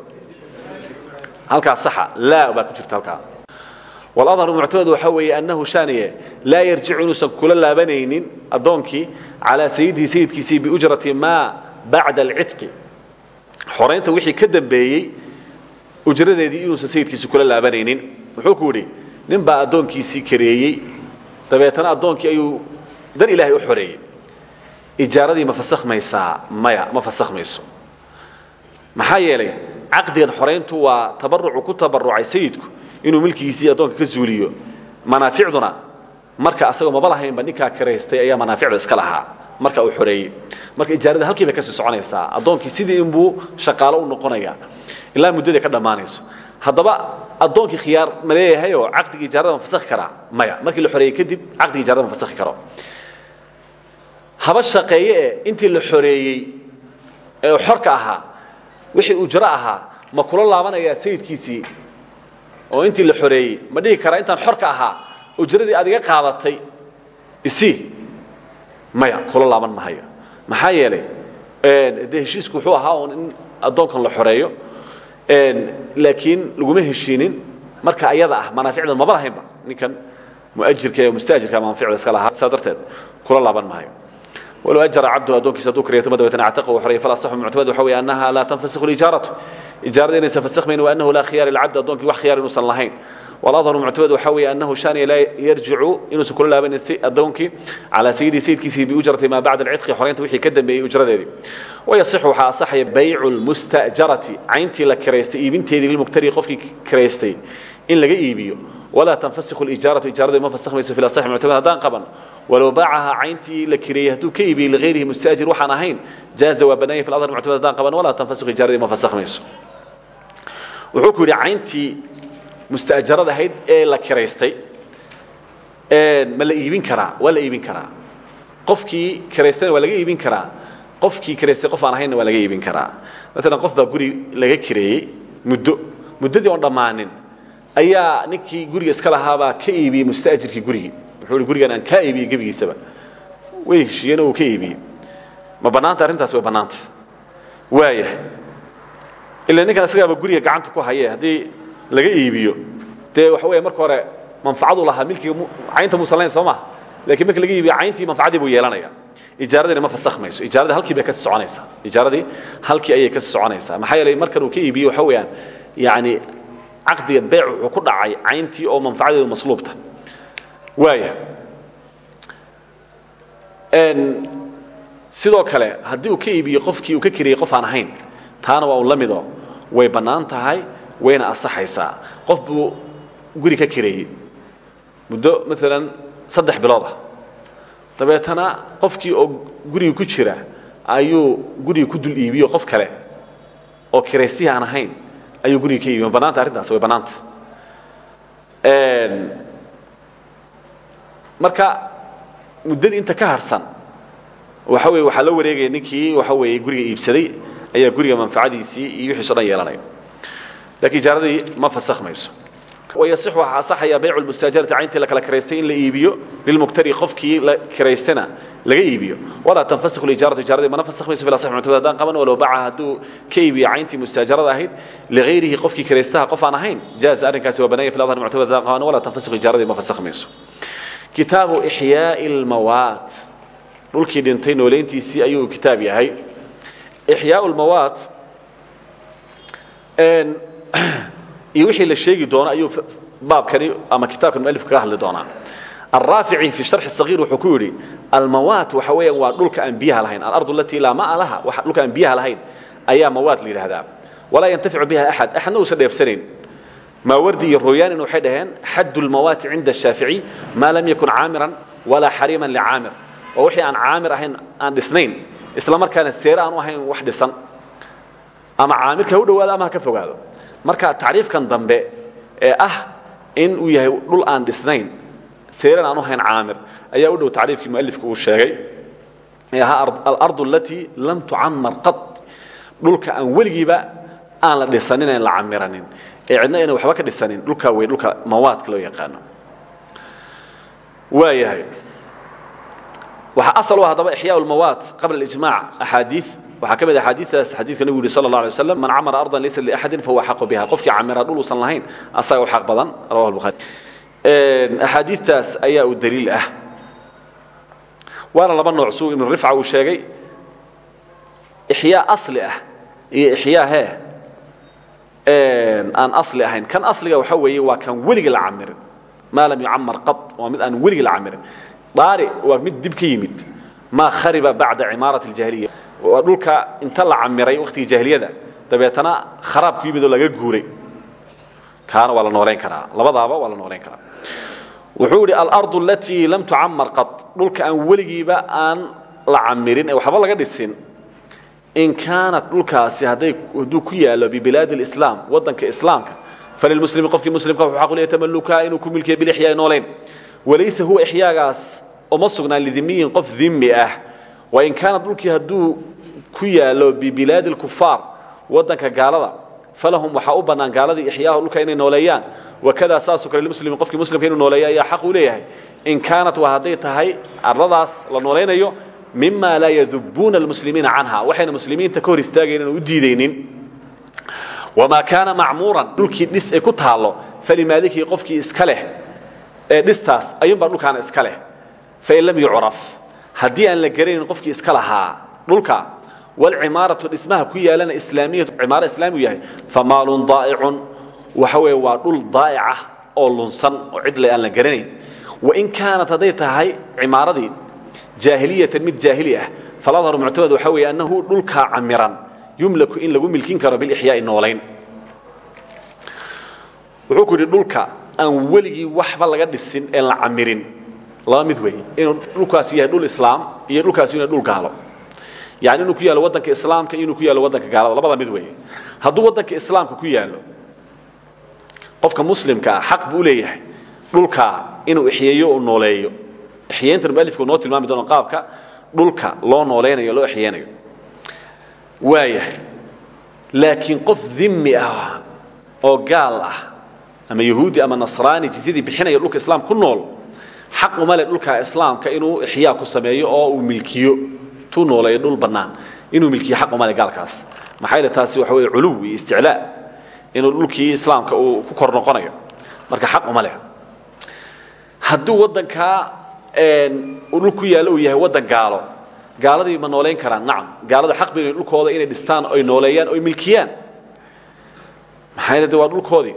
halkaa saxa laa baa ku jirta halkaa. Waladharu muctamad waxa weeye annahu shaniye laa yarjicu inuusan kula laabanaynin addoonkii calaa sayidihi sayidkiisii biujrati maa bacda alcitqi xoraynta wixii ka dambeeyey ujradeedii inuusan sayidkiisi kula laabanaynin. Wuxuu ku yidhi nin baa addoonkiisii kareeyey dabeetana addoonkii ayuu dar ilaahay u xoreeyey. Ijaaradii ma fasakhmaysaa maya ma fasakhmayso. Maxaa yeelay caqdigan xorayntu waa tabarucu ku tabarucay sayidku inuu milkigiisii addoonka ka zuuliyo. Manaaficduna marka asagoo maba lahaynba ninkaa kiraystay ayaa manaaficda iska lahaa. Marka uu xoreeyey. Marka ijaarada halkii bay ka sii soconaysaa. Addoonkii sidii inbuu shaqaalo u noqonaya ilaa muddadii ka dhammaanayso haddaba addoonkii khiyaar ma leeyahayoo caqdigii ijaarada ma fasakhi karaa? Maya markii la xoreeyey kadib caqdigii ijaarada ma fasakhi karo. Haba shaqeeye ee intii la xoreeyey ee xorka ahaa wixii ujro ahaa ma kula laabanayaa sayidkiisii? Oo intii la xoreeyey ma dhihi karaa intaan xorka ahaa ujradii aad iga qaadatay? Isii maya kula laaban mahayo maxaa yeelay dee heshiisku wuxuu ahaa un in addoonkan la xoreeyo laakiin laguma heshiinin. Marka ayada ah manaaficdan maba lahaynba. Ninkan muajirka ee mustaajirka manaaficda iska lahaa saa kula laaban mahayo walow ajara cabdu addoonkiisa hadduu kariyo uma dabeetana actaqa uu xoreeyay falasaxu muctamad waxa weeye annaha laa tanfasikhu lijaaratu ijaarada inaysan fasakmayn wa annahu laa khiyaar lcabd addoonkii wax khiyaar inuusan lahayn. Waladaru muctamad waxaa weeye annahu shaaniya laa yarjicu inuusan kula laabanin addoonkii calaa sayidii sayidkiisii biujrati maa bacda alcidqi xoraynta wixii ka dambeeyey ujradeedii wayaصixu waxaa asaxaya baycu lmustajarati cayntii la kiraystay iibinteedii lilmuktari qofkii kiraystay in laga iibiyo. Walaa tanfasikhu lijaaratu ijaaradu ma fasakmayso fi lasaxi muctamad haddaan qaban. Walow baacahaa cayntii la kireeyey hadduu ka iibiyey ligayrihi mustaajir waxaan ahayn jaaza waa bannaanya fi ladhar muctamad haddaan qaban walaa tanfasikhu ijaaradu ma fasakmayso wuxuu ku yidhi cayntii mustaajarad ahayd ee la kiraystay ma la iibin karaa? Waa la iibin karaa. Qofkii kiraystayna waa laga iibin karaa. Qofkii kiraystay qof aan ahaynna waa laga iibin karaa. Maalan qof baa guri laga kireeyey muddo. Muddadii oon dhammaanin ayaa ninkii guriga iska lahaabaa ka iibiyey mustaajirkii gurigii. Wuxuu hi gurigan aan kaa iibiyey gebigiisaba. Way heshiiyeen oo uu ka iibiyey. Ma bannaanta arrintaasi way bannaanta. Waaya ila ninkan isagaaba guriga gacanta ku haye haddii laga iibiyo. Dee waxa weeye marka hore manfacadu lahaa milkiga caynta muusan lahayn soo maha lakiin marka laga iibiyo cayntii manfacadii buu yeelanaya ijaaradina ma fasakmayso ijaaradii halkii bay ka sii soconaysaa. Ijaaradii halkii ayay ka sii soconaysaa. Maxaa yeelay markan uu ka iibiyo waxa weeyaan yani caqdiga beec wuxuu ku dhacay cayntii oo manfacadeedu masluubta. Waaya sidoo kale haddii uu ka iibiyo qofkii uu ka kiriyey qof aan ahayn taana waa un la mido way bannaan tahay wayna asaxaysaa qof buu guri ka kireeyey. Muddo maalan saddex bilood ah. Dabeetana qofkii oo guriga ku jira ayuu guriga ku dul iibiyo qof kale. Oo kiraystihii aan ahayn ayuu guriga ka iibiy ma bannaanta arrintaas way bannaanta marka muddadii inta ka harsan waxa weye waxaa la wareegaya ninkii waxa weeye guriga iibsaday ayaa guriga manfacadiisii iyo wixiiso dhan yeelanaya lakiin ijaaradii ma fasakmayso wayasix waxaa asaxaya baycu lmustaajarati cayntii la kala kiraystay in la iibiyo lilmuktari qofkii la kiraystana laga iibiyo. Walaa tanfasik lijaaratu ijaaradii mana fasakmayso fi asax muctamad haddaan qaban walow baca hadduu ka iibiyo cayntii mustaajarada ahayd ligayrihi qofkii kiraystaha qof aan ahayn jaaz arrinkaasi waa banaaya fi adhar muctamad haddaan qaban walaa tanfasik ijaaradii ma fasakmayso kitaabu ixyaa'i اlmawaat dhulkii dhintay noolayntiisii ayuu kitaab yahay ixyaa lmawaat iyo wixii la sheegi doono ayuu baabkani ama kitaabkan mualifka ka hadli doonaa. Araafici fi sharxi sagiir wuxuu ku yidhi almawaat waxa weeyaan waa dhulka aan biyaha lahayn. Alardu alatii laa maa laha waa dhulka aan biyaha lahayn ayaa mawaat la yidhaahdaa. Walaa yantaficu biha axad axadna uusan dheefsanayn. Maawardi iyo rooyaanin waxay dhaheen? Xaddu lmawaati cinda ashaafici maa lam yakun caamiran walaa xariiman licaamir waa wixii aan caamir ahayn aan dhisnayn isla markaana seere aan u ahayn wax dhisan ama caamirka u dhowaado ama ka fogaado. Marka tacriifkan dambe ee ah in uu yahay dhul aan dhisnayn seeran aan u hayn caamir ayaa u dhow tacriifkii mualifka uu sheegay. Ee ahaa alardu alatii lam tucamar qad dhulka aan weligiiba aan la dhisanin la camiranin ee cidna ayna waxba ka dhisanin dhulkaa wey dhulka mawaadka loo yaqaano. Waayahay waxaa asal u ah haddaba ixyaa lmawaat qabla alijmac axaadii waxaa ka mid axaadiidaas xadiidka nebigu yihi sala allah alay waslam man camara ardan laysa liaxadin fahuwa xaqu biha. Qofkii camira dhul uusan lahayn asaga u xaq badan. Rawahu lbukhari axaadiidtaas ayaa u daliil ah. Waana laba nooc suu ibnu rifca uu sheegay. Ixyaa asli ah iyo ixyaa hee. Aan asli ahayn. Kan asliga waxa weeye waa kan weliga la camirin. Maa lam yucamar qad waa mid aan weliga la camirin daari waa mid dib ka yimid. Maa khariba bacda cimaarati اljahiliya waa dhulka inta la camiray wakhtigii jahiliyada dabeetana kharaab ku yimid oo laga guuray. Kaana waa la noolayn karaa. Labadaaba waa la noolayn karaa. Wuxuu idhi alardu alatii lam tucamar qad. Dhulka aan weligiiba aan la camirin ee waxba laga dhisin. In kaanat dhulkaasi hadday hadduu ku yaallo bibilaadi اlislaam waddanka islaamka falilmuslimi qofkii muslimka wuxuu xaq u leeyahay tamalukaa inuu ku milkiya bilixyaa noolayn walaysa huwa ixyaagaas uma sugnaan lidimiyin qof dimi ah. Wain kaanat dhulkii hadduu ku yaallo bibilaadi اlkufaar waddanka gaalada falahum waxaa u bannaan gaaladii ixyaahu dhulka inay nooleeyaan. Wakadaa saasoo kale limuslimi qofkii muslimka inuu nooleeya ayaa xaq uu leeyahay. In kaanat waa hadday tahay arladaas la noolaynayo mima laa yadubuuna almuslimiina canha. Waxayna muslimiinta ka hor istaagayn inaan u kaana ee dhistaas ayuunbaa dhulkaana iska leh. Fain lam yucraf. Haddii aan la garanayn qofkii iska lahaa dhulka walcimaaratu dhismaha ku yaalana islaamiyatu cimaaro islaamigu yahay famaalun daa'icun. Waxa weeye waa dhul daa'icah oo lunsan oo cidle aan la garanayn. Wain kaanat hadday tahay cimaaradii jaahiliyatan mid jaahili ah faladharu muctamad waxa weeye annahu dhulkaa camiran yumlaku in lagu milkin karo bilixyaa'i noolayn wuxuu ku yidhi dhulka aan weligii waxba laga dhisin ee la camirin. Laba mid weeye inuu dhulkaasi yahay dhul islaam iyo dhulkaasi inuu dhul gaalo. Yani inuu ku yaallo waddanka islaamka iyo inuu ku yaallo waddanka gaalada labada mid weeye. Hadduu waddanka islaamka ku yaallo qofka muslimka ah xaq buu leeyahay dhulkaa inuu ixyeeyo uu nooleeyo. Ixyeyntan mualifku noo tilmaami doono qaabka dhulka loo noolaynayo loo ixyeynayo waayahay laakiin qof dimi ah oo gaal ah ama yahuudi ama nasraani jizyadii bixinaya dhulka islaam ku nool xaq uma leh dhulka islaamka inuu ixyaa ku sameeyo oo uu milkiyo. Tuu nooleeyo dhul bannaan inuu milkiyo xaq uma leh gaalkaas. Maxaa yeele taasi waxa weeye culuw iyo isticlaa inuu dhulkii islaamka uu ku kor noqonayo. Marka xaq uma leh hadduu waddankaa uu dhul ku yaallo uu yahay waddan gaalo gaaladii ma noolayn karaan. Nacam gaalada xaq bay dhulkooda inay dhistaan oy nooleeyaan oy milkiyaan. Maxaa yeele de waa dhulkoodii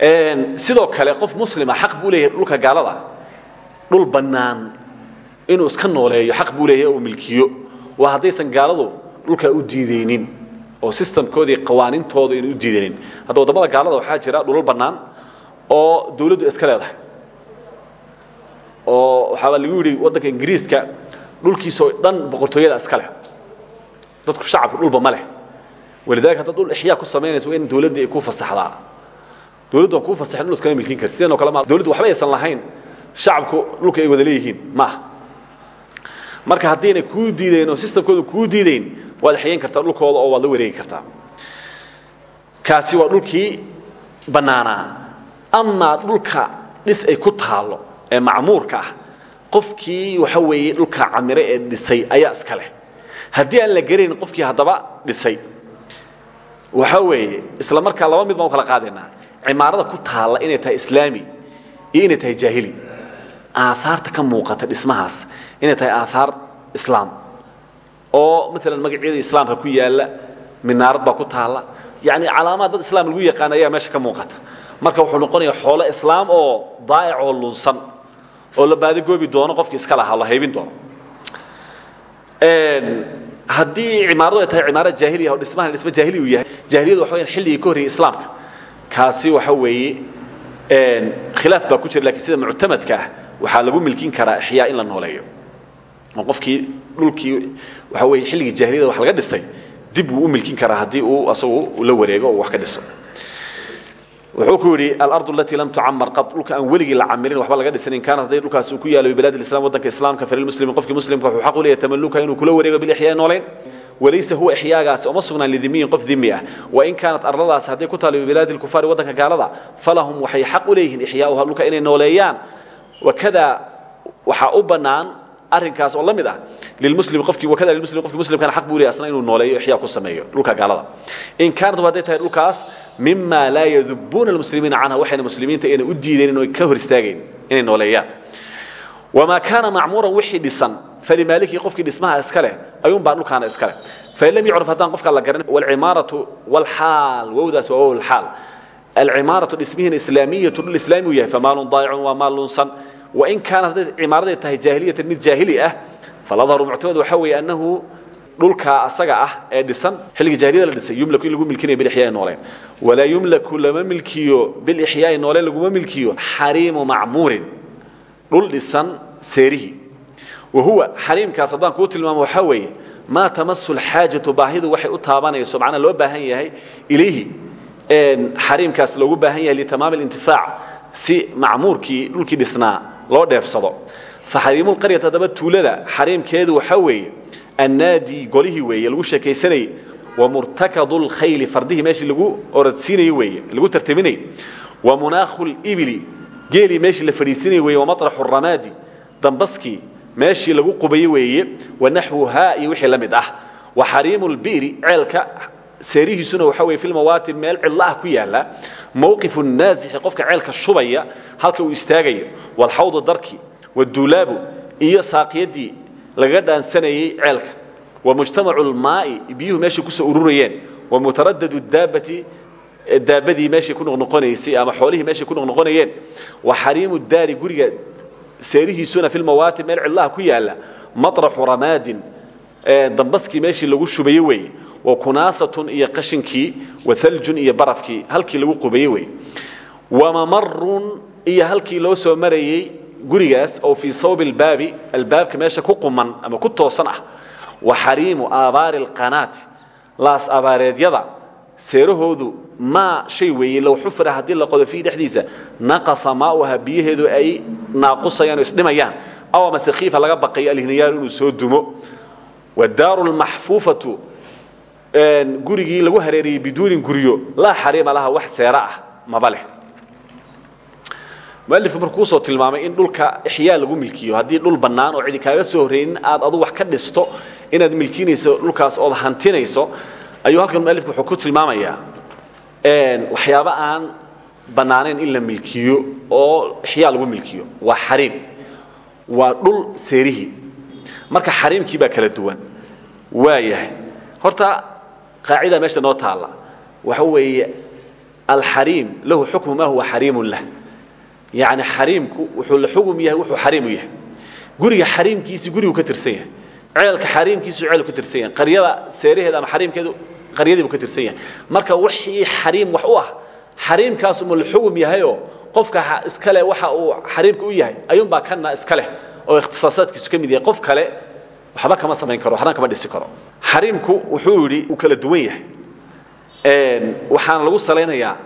sidoo kale qof muslima xaq buu leeyahay dhulka gaalada. Dhul bannaan. Inuu iska nooleeyo xaq buu leeyahay uu milkiyo. Waa haddaysan gaaladu dhulkaa u diidaynin oo sistamkoodii qawaanintooda inay u diidaynin. Hadda waddamada gaalada waxaa jira dhulal bannaan oo dawladdu iska leedahay. Oo waxaaba lagu yidhi waddanka ingiriiska dhulkiisoo dhan boqortooyada iska leh. Dadku shacabku dhulba ma leh. Walidalika haddaad dhul ixyaa ku samaynayso waa in dawladdii ay ku fasaxdaa dawladdu aan kuu fasaxin dhul iskama milkin karti sidan oo kale ma dawladdu waxba aysan lahayn shacabku dhulka ay wada leeyihiin. Maaha marka haddiinay kuu diidayn oo sistamkooda kuu diidayn waad ixyeyn kartaa dhulkooda oo waad la wareegi kartaa. Kaasi waa dhulkii bannaanaa amaa dhulka dhis ay ku taallo ee macmuurka ah qofkii waxa weeye dhulka camire ee dhisay ayaa iska leh. Haddii aan la garayn qofkii haddaba dhisay. Waxa weeye isla markaa laba mid baan u kala qaadaynaa cimaarada ku taalla inay tahay islaami iyo inay tahay jaahili. Aahaarta ka muuqata dhismahaas inay tahay aahaar islaam. Oo maalan magacyada islaamka ku yaalla minaarad baa ku taalla. Yacni calaamaad dad islaam lagu yaqaan ayaa meesha ka muuqata. Marka wuxuu noqonayaa xoolo islaam oo daa'ic oo lunsan oo la baadigoobi doono qofkii iska lahaa la haybin doono. Haddii cimaaradu ay tahay cimaaro jaahiliya oo dhismahan dhismo jaahili uu yahay jaahiliyadu waxa weyaan xilligii ka horreeyey islaamka kaasi waxa weeye khilaaf baa ku jira lakiin sida muctamadka ah waxaa lagu milkin karaa ixyaa in la nooleeyo. Oo qofkii dhulkii waxa weeye xilligii jaahiliyada wax laga dhisay dib wuu u milkin karaa haddii uu asagu la wareego oo wax ka dhiso. Wuxuu ku yidhi alardu alatii lam tucamar qad dhulka aan weligii la camirin waxba laga dhisan in kaanat hadday dhulkaasi uu ku yaalo bibilaad islam waddanka islaamka falilmuslimi qofkii muslimka wuxuu xaq u leeyahay tamaluka inuu kula wareego bilixyaa noolayn walaysa huwa ixyaagaasi uma sugnaan lidimiyin qof dimi ah. Wain kaanat ardadaasi hadday ku taalo bibilaadi lkufaari waddanka gaalada falahum waxay xaq u leeyihiin ixyaauha dhulka inay nooleeyaan. Wakada waxaa u bannaan arrinkaas oo la mid ah lilmuslim qofkii wakada lilmuslim qofkii muslimkana xaq buu leeyahay asna inuu nooleeyo ixyaa ku sameeyo dhulka gaalada. In kaanat hadday tahay dhulkaas mima laa yadubuuna almuslimiina canha waxayna muslimiinta inay u diideen oo ka hor istaagayn inay nooleeyaan. Wamaa kaana macmuuran wixii dhisan falimaalikii qofkii dhismaha iska leh ayuunbaa dhulkaana iska leh fain lam yucraf haddaan qofkaa la garan walcimaaratu walxaal wowdaas waa wow lxaal alcimaaratu dhismihiina islaamiyatu dhul islaami u yahay famaalun daayicun waa maal lunsan wain kaanat hadday cimaaraday tahay jaahiliyatan mid jaahili ah faladharu muctamad waxaa weeye annahu dhulkaa asaga ah ee dhisan xilligii jaahiliyada la dhisay yumlaku in lagu milkinayo bilixyaai nooleen walaa yumlaku lama milkiyo bilixyaai nooleen laguma milkiyo xariimu macmuurin dhul dhisan seerihii wa huwa xariimkaas haddaan kuu tilmaamo waxaa weeye maa tamasu lxaajatu baahidu waxay u taabanayso macnaa loo baahan yahay ilayhi xariimkaas loogu baahan yahay litamaami alintifaac si macmuurkii dhulkii dhisnaa loo dheefsado. Fa xariimulqaryat haddaba tuulada xariimkeedu waxaa weeye annaadi golihii weeye lagu sheekaysanayey wa murtakadu lkhayli fardihii meeshii lagu oradsiinayey weeye lagu tartaminayey. Wa munaakhu libili geelii meeshii la fadhiisinayey weeye wa maطraxu ramaadi dambaskii meeshii lagu qubayey weeye wa naxwuhaa iyo wixii la mid ah. Wa xariimu lbi'ri ceelka seerihiisuna waxaa weye filmawaati meel cidlo ah ku yaalla mowqifu naasixi qofka ceelka shubaya halka uu istaagayo walxawdu darki waduulaabu iyo saaqiyadii lagaga dhaansanayey ceelka. Wa mujtamacu lmaa'i biyuhu meeshay ku soo ururayeen. Wa mutaradadu daabati daabadii meeshay ku noqnoqonaysay ama xoolihii meeshay ku noqnoqonayeen wa xariimu daari guriga seerihiisuna filmawaati meel cidlaha ku yaalla maطraxu ramaadin dambaskii meeshii lagu shubayey weeye wa kunaasatun iyo qashinkii wa haljun iyo barafkii halkii lagu qubayey weeye wamamarun iyo halkii loo soo marayey gurigaas oo fii sawbi albaabi albaabka meesha ku quman ama ku toosan ah. Wa xariimu aabaari alqanaati laas abaareedyada seerahoodu maa shay weeye low xufira haddii la qodo fiihi dhexdiisa naqasa maauha biyaheedu ay naaqusayaan isdhimayaan aw amase khiifa laga baqayo alhiniyaaru inuu soo dumo. Wadaaru lmaxfuufatu gurigii lagu hareeriyey biduunin guryo laa xariima laha wax seera ah maba leh. Mualifku markuu tilmaamay in dhulka ixyaa lagu milkiyo haddii dhul bannaan oo cidi kaaga soo horreynin aad adu wax ka dhisto inaad milkinayso dhulkaas ood hantinayso ayuu halkan mualifku wuxuu ku tilmaamayaa waxyaabo aan bannaanayn in la milkiyo oo ixyaa lagu milkiyo. Waa xariim. Waa dhul seerihii marka xariimkii baa kala duwan. Waayahay horta qaacida meesha noo taalla. Waxa weeye alxariim lahu xukmu ma huwa xariimun lah. Yani xariimku wuxuu la xugum yahay wuxuu xariimu yahay. Guriga xariimkiisi gurigu ka tirsan yahay ceelka xariimkiisu ceelu ka tirsan yahay. Qaryada seeraheeda ama xariimkeedu qaryadiibu ka tirsan yahay. Marka wixii xariim wax u ah xariimkaas uma la xugum yahayoo qofka iskale waxa uu xariimka u yahay. Ayuunbaa kana iska leh oo ikhtisaasaadkiisu ka mid yahay. Qof kale waxba kama samayn karo waxna kama dhisi karo. Xariimku wuxuu yidhi uu kala duwan yahay. Waxaana lagu salaynayaa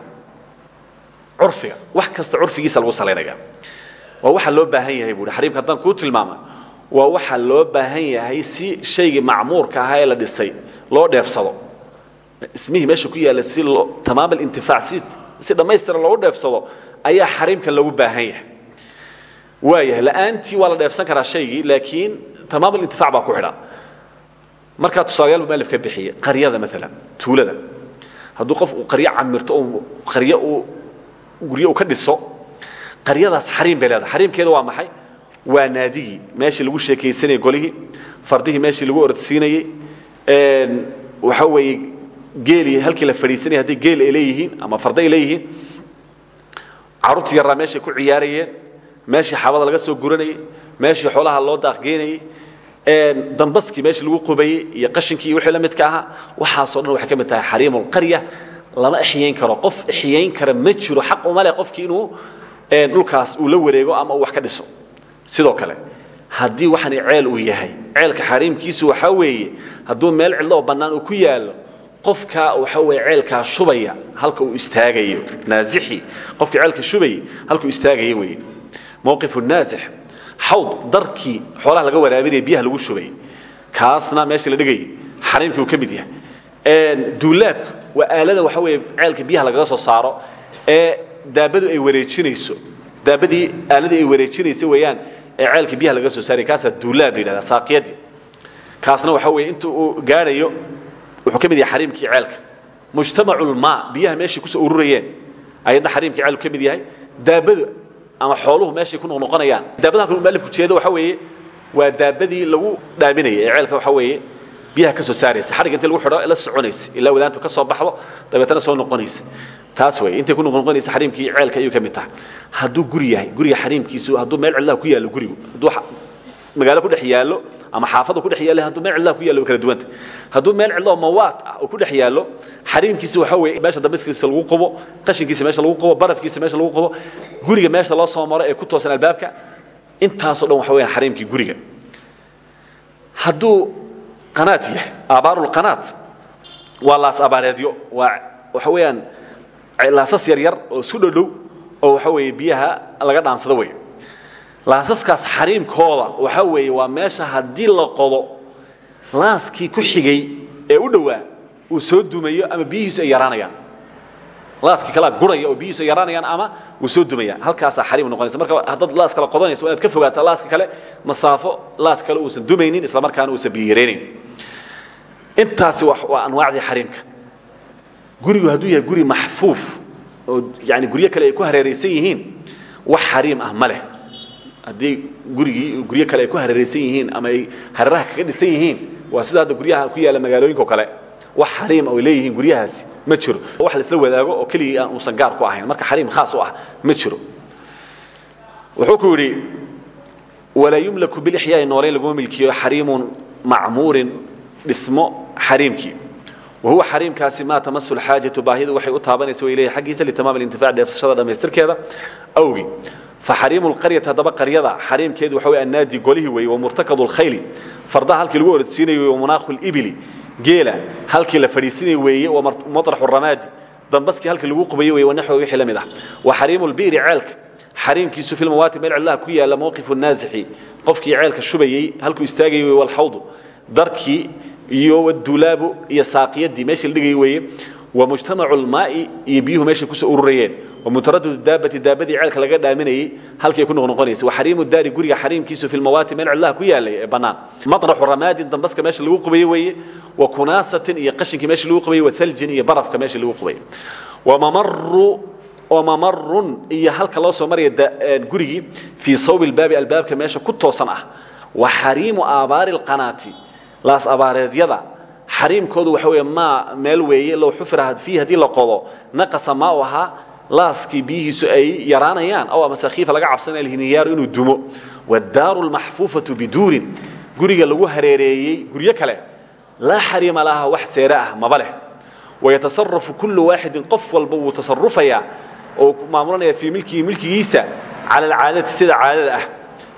curfiga. Wax kasta curfigiisa lagu salaynaya waa waxa loo baahan yahay buui xariimka haddaan kuu tilmaama waa waxa loo baahan yahay si shaygii macmuurka ahaa ee la dhisay loo dheefsado. Ismihii meesha ku yaalla si tamaam alintifaac si si dhammaystiran loogu dheefsado ayaa xariimkan loogu baahan yahay. Waayahay la'aantii waa la dheefsan karaa shaygii laakiin tamaam alintifaac baa ku xidhan. Markaa tusaalayaal buu mualif ka bixiyey qaryada maalan tuulada. Hadduu qof uu qaryo camirto oo qaryo uu guryo uu ka dhiso qaryadaas xariim bay leedahay. Xariimkeeda waa maxay waa naadigii meeshii lagu sheekaysanayey golihii fardihii meeshii lagu orodsiinayey waxa weeye geelii halkii la fadhiisanayay hadday geel ay leeyihiin ama farda ay leeyihiin carruurtii yarraa meeshay ku ciyaarayeen meeshii xabada laga soo guranayey meeshii xoolaha loo daaqgeynayey dambaskii meeshii lagu qubayey iyo qashinkii iyo wixii la midka ahaa waxaasoo dhan waxay ka mid tahay xariimulqarya lama exyayn karo qof exyayn kara ma jiro xaq uma leh qofkii inuu dhulkaas uu la wareego ama uu wax ka dhiso sidoo kale haddii waxani ceel uu yahay ceelka xariimkiisu waxaa weeye hadduu meel cidlo oo bannaan uu ku yaallo qofka waxa weeye ceelkaa shubaya halka uu istaagayo naasixi qofka ceelka shubaya halka uu istaagayo weeye. Mowqifu naasix xawd darkii xoolaha laga waraabinaya biyaha lagu shubay kaasna meesha la dhigayay xariimkii uu ka mid yahay. Duulaabka waa aalada waxa weeye ceelka biyaha lagaga soo saaro ee daabadu ay wareejinayso. Daabadii aaladii ay wareejinayso weeyaan ee ceelka biyaha lagaga soo saaraya kaasaa duulaab la yidhahdaa saaqiyadii. Kaasna waxa weeye inta uu gaadhayo wuxuu ka mid yahay xariimkii ceelka. Mujtamaculmaa biyaha meeshay ku soo ururayeen ayadna xariimkii ceelku ka mid yahay. Daabadu ama xooluhu meeshay ku noqnoqonayaan. Daabada halkan mualifku jeedo waxa weeye waa daabadii lagu dhaaminayay ee ceelka waxa weeye biyaha ka soo saaraysa. Xarig intii lagu xidho la soconaysa. Ilaa wadaantu ka soo baxdo dabeetana soo noqonaysa. Taas weeye intay ku noqnoqonaysa xariimkii ceelka ayuu ka mid guri yahay guriga xariimkiisu hadduu meel cidlaha ku yaallo gurigu hadduu magaalo ku dhex yaallo ama xaafadu ku dhex yaallo hadduu meel cidlaha ku yaallo kala duwanta hadduu meel cidlo mawaad ah ku dhex yaallo xariimkiisa waxa weeye meesha dambiskiisa lagu qubo qashinkiisa meesha lagu qubo barafkiisa meesha lagu qubo guriga meesha loo soo maro ee ku toosan albaabka intaasoo dhan waxa weeyaan xariimkii guriga. Hadduu qanaat yahay aabaarulqanaat waa laas abaareedyo waa waxa weeyaan laasas yar yar oo isku dhodhow oo waxa weeye biyaha laga dhaansado weeye laasaskaas xariimkooda waxa weeye waa meesha haddii la qodo laaskii ku xigay ee u dhowaa uu soo dumayo ama biyihiisu ay yaraanayaan laaskii kalaa guraya oo biyihiisu ay yaraanayaan ama uu soo dumaya halkaasaa xariim noqonaysa. Marka haddaad laas kale qodanayso waa inaad ka fogaataa laaska kale masaafo laas kale uusan dumaynin isla markaana uusan biyo yaraynayn intaasi waa anwaacdii xariimka gurigu hadduu yahay guri maxfuuf oo yani guryo kale ay ku hareeraysan yihiin wax xariim ah ma leh. Haddii gurigii guryo kale ay ku hareeraysan yihiin ama ay hareeraha kaga dhisan yihiin waa sida hadda guryaha ku yaalla magaalooyinka o kale wax xariim ay leeyihiin guryahaasi ma jiro. Wax la isla wadaago oo keligii aan uusan gaar ku ahayn. Marka xariim khaas u ah ma jiro. Wuxuu ku yidhi walaa yumlaku bilixyaai noolayn laguma milkiyo xariimun macmuurin dhismo xariimkii. Wahuwa xariimkaasi maa tamasu lxaajatu baahidu waxay u taabanaysa way leeyahay xaggiisa litamaam alintifac dheefsashada dhammaystirkeeda awgi. Faxariimu lqaryati haddaba qaryada xariimkeedu waxa wey annaadi golihii weeye wamurtakadu lkhayli fardaha halkii lagu orodsiinayo wamunaakhu libili geela halkii la fadhiisinay weeye waa maطraxu ramaadi. Dambaskii halkii lagu qubayo weye wanaxwi wixii la ah. Wa xariimu lbi'ri ceelka. Xariimkiisu fi lmawaati meel cidlaha ku yaalla mowqifu naasixi. Qofkii ceelka shubayey halkuu istaagayay wey walxawdu darkii iyo wadulaabu iyo saaqiyadii meeshii la weeye wa mujtamacu lmaa'i iyo biyuhu meeshay ku soo ururayeen wa mutaradadu daabati daabadii ceelka laga halkay ku noqnoqonaysay wa xariimu daari guriga xariimkiisu fi lmawaati meel cidlaha ku yaallay ee bannaan. Maطraxu dambaska meesha lagu qubayey weeye. Wa kunaasatin iyo qashinkii meesha lagu qubayey wa haljin iyo barafka meesha lagu qubayey. Wamamaru wamamarun iyo halka loo soo maraya gurigii fii sawbi lbaabi albaabka meesha ku toosan ah. Wa xariimu aabaari lqanaati laas abaareedyada xariimkoodu waxa weeye maa meel weeye low xufira fiihi haddii la qodo naqasa maa u ahaa laaskii biyihiisu ay yaraanayaan aw masakhiifa laga cabsanaya alhiniyaaru inuu dumo. Waddaaru lmaxfuufatu biduurin guriga lagu hareereeyey guryo kale laa xariima laha wax seere ah maba leh. Wayatasarafu kullu waaxidin qof walba wuu tasarufayaa oo maamulanaya fii milkihi milkigiisa cala alcaadati sida caadada ah.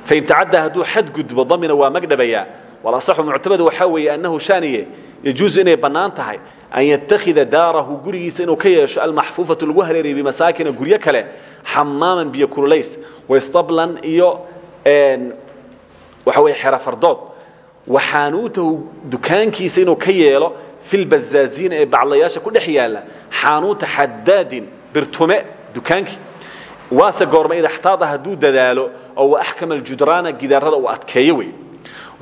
Fain tacaddaa hadduu xadgudbo damina waa magdhabayaa walasaxu muctamadu waxaa weeye annahu shaaniye yajuusu inay bannaan tahay an yattakhida daarahu gurigiisa inuu ka yeesho almaxfuufatu lagu hareeriyay bimasaakina guryo kale xamaaman biyo kululays waistablan iyo waxa weye xera fardood. Waxaanuutahu dukaankiisa inuu ka yeelo fi lbazaaziina ee baclayaasha ku dhex yaalla xaanuuta xadaadin birtume dukaankii waase goorma ida xtaada hadduu dadaalo oo wa axkama aljudraana gidaarada uu adkeeyo wey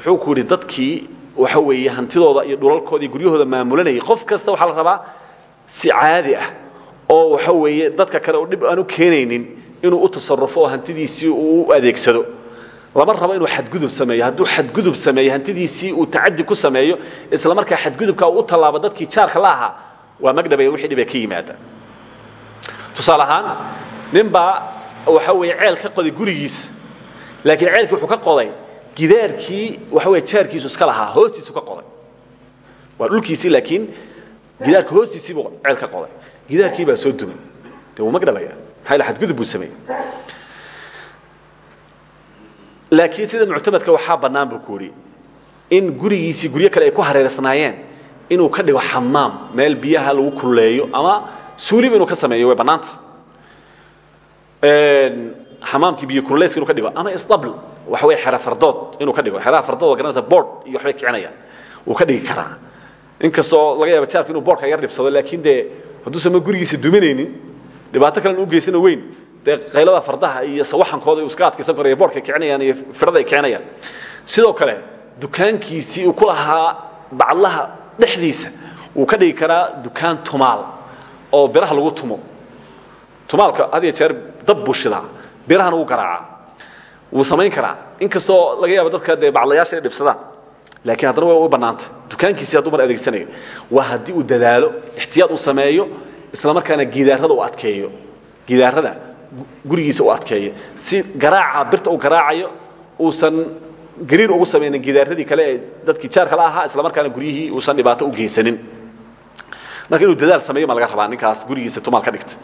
wuxuu ku yidhi dadkii waxa weeye hantidooda iyo dhulalkooda iyo guryahooda maamulanayay. Qof kasta waxaa la rabaa si caadi ah oo waxa weeye dadka kale oo dhib aan u keenaynin inuu u tasarufo oo hantidiisii uu u adeegsado. Lama rabo inuu xadgudub sameeyo. Hadduu xadgudub sameeyo hantidiisii uu tacadi ku sameeyo isla markaa xadgudubka uu u tallaabo dadkii jaarka la ahaa waa magdhabaya wixii dhibee ka yimaada tusaale ahaan ninbaa waxa weeye ceel ka qoday gurigiisa laakiin ceelkii wuxuu ka qoday gidaarkii waxa weye jaarkiisu iska lahaa hoostiisu ka qoday. Waa dhulkiisii laakiin gidaarka hoostiisii buu ceel ka qoday. Gidaarkii baa soo dumay dee wuu magdhabaya maxaa ila xadgudub buu sameeyey. Laakiin sida muctamadka waxaa bannaan buu ku yidhi in gurigiisii guryo kale ay ku hareersanaayeen inuu ka dhigo xamaam meel biyaha lagu kululeeyo ama suuliba inuu ka sameeyo way bannaanta xamaamkii biyo kululeyska inuu ka dhigo ama isdabl waxa weye xera fardood inuu ka dhigo. Xeraha fardood waa garanaysa board iyo waxbay kicinayaan wuu ka dhigi karaa. Inkastoo laga yaaba jaarku inuu boardka yar dhibsado laakiin dee hadduusan ma gurigiisa duminaynin dhibaato kalena u geysana weyn dee qaylada fardaha iyo sawaxankooda uu iska adkaysan karo iyo boardka kicinayaan iyo firada ay kicinayaan. Sidoo kale dukaankiisii uu ku lahaa baclaha dhexdiisa wuu ka dhigi karaa dukaan tumaal oo biraha lagu tumo. Tumaalka had iyo jeer dab buu shidaa birahana wuu garaacaa wuu samayn karaa. Inkastoo laga yaabo dadka dee baclayaasha inay dhibsadaan. Laakiin haddana way u bannaanta dukaankiisii hadduu mar adeegsanayo. Waa haddii uu dadaalo ixtiyaad uu sameeyo isla markaana gidaarada uu adkeeyo. Gidaarada gurigiisa uu adkeeyo. Si garaaca birta uu garaacayo uusan gariir ugu samaynin gidaaradii kale ee dadkii jaarka la ahaa isla markaana guryihii uusan dhibaato u geysanin. Marka inuu dadaal sameeyo ma laga rabaa ninkaas gurigiisa tumaal ka dhigta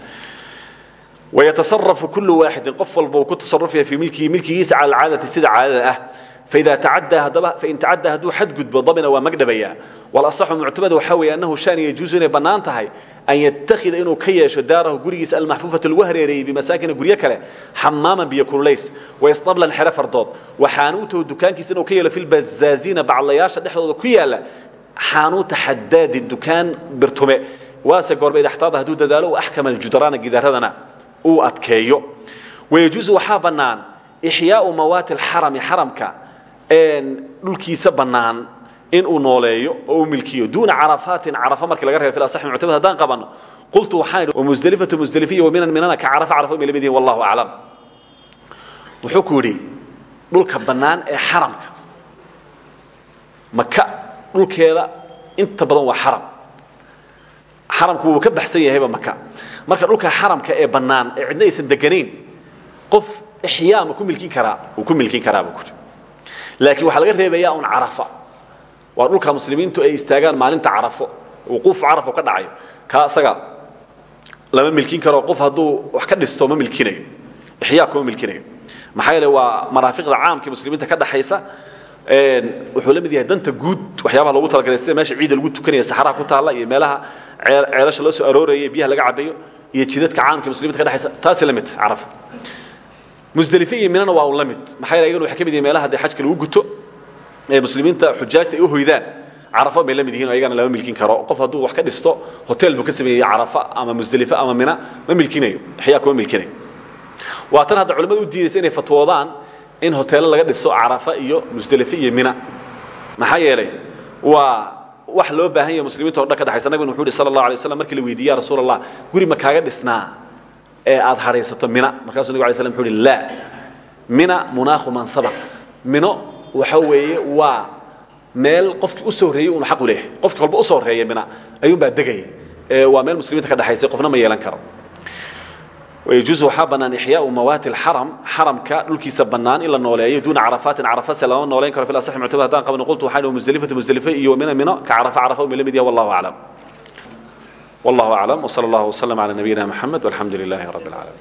ويتصرف كل واحد قف والبو كتصرفها في ملكه ملكه على العادة سيدة عادة أه فإذا تعدى هدبه فإن تعدى هدو حد قد بضمن ومقدبيا والأصح معتمد وحوي أنه شان يجوز أن بنانتهي أن يتخذ إنه كيش داره قريس المحفوفة الوهريري بمساكن قريكله حماما بيكون ليس ويصطبلا حرف الضاد وحانوته دكان كيس إنه كيلا في البزازين بعلياش دحضو كيلا حانوت حداد الدكان برتمه واسع قرب إذا احتاض هدود دالو وأحكم الجدران قدر uu adkeeyo. Wayajuusu waxaa bannaan ixyaau mawaati alxarami xaramka dhulkiisa bannaan inuu nooleeyo oo milkiyo. Duuna carafaatin carafa markii laga reebo fi asaxi muctamad haddaan qabanno qultu waxaan idhi wamusdelifatu musdelifiya wa minan minana ka carafa carafa umay la mid wallahu aclam. Wuxuu ku yidhi dhulka bannaan ee xaramka maka dhulkeeda inta badan waa xaram xaramku wuu ka baxsan yahayba maka marka dhulka xaramka ee bannaan ee cidna aysan deganayn qof ixyaa ma ku milkin karaa wuu ku milkin karaa buu kuri laakiin waxaa laga reebayaa un carafa. Waa dhulka muslimiintu ay istaagaan maalinta carafo. Wuquuf carafo ka dhacayo. Kaa asaga lama milkin karo qof hadduu wax ka dhisto ma milkinayo. Ixyaa kuma milkinayo. Maxaa yeele waa maraafiqda caamka muslimiinta ka dhaxaysa wuxuu la mid yahay danta guud waxyaabaha loogu talagalay sida meesha ciidda lagu tukanaya saxaraha ku taalla iyo meelaha ceelasha loo soo arooraya biyaha laga cabayo iyo jidadka caamka muslimiinta ka dhexaysa taasay la mid carafa musdelife iyo minana waa un la mid. Maxaa yeele iyaguna waxay ka mid yihiin meelaha dee xajka lagu guto ee muslimiinta xujaajta ay u hoydaan carafo bay la mid yihiin oo ayagana lama milkin karo. Qof hadduu wax ka dhisto hotel buu ka sameeyey carafa ama musdelife ama mina ma milkinayo axyaa kuma milkinayo. Waa tan hadda culimmadu u diidaysa inay fatwoodaan in hoteelo laga dhiso carafa iyo musdelife iyo mina. Maxaa yeelay waa wax loo baahan yahay muslimiinta o dhan ka dhexaysa nabiguna wuxuu yidhi sala allah alay waslam markii la weydiiye ya rasuul allah guri ma kaaga dhisnaa ee aad hadhaysato mina? Markaasuu nabig alay slam wuxuu yidhi laa. Mina munaakhu man sabaq. Mino waxa weeye waa meel qofkii u soo horreeyey uunu xaq u leeyahay. Qofkii kolba u soo horreeya mina ayuunbaa degaya waa meel muslimiinta ka dhexaysay qofna ma yeelan karo ويجuز waxaa banaan إحyاء mawaati الxarم xaramka dhulkiisa banaan in la nooleeyo duuna carafaatin carafase lama nooleyn karo في aصح muctamad haddaan qabno qultu waxaan musdeliفatu musdelife iyo mina mino ka carafa carafa uma la mid yahay والله أعلم والله أعلم وصلى الله وسلم على نبينا محمد والحمد لله رب العالمين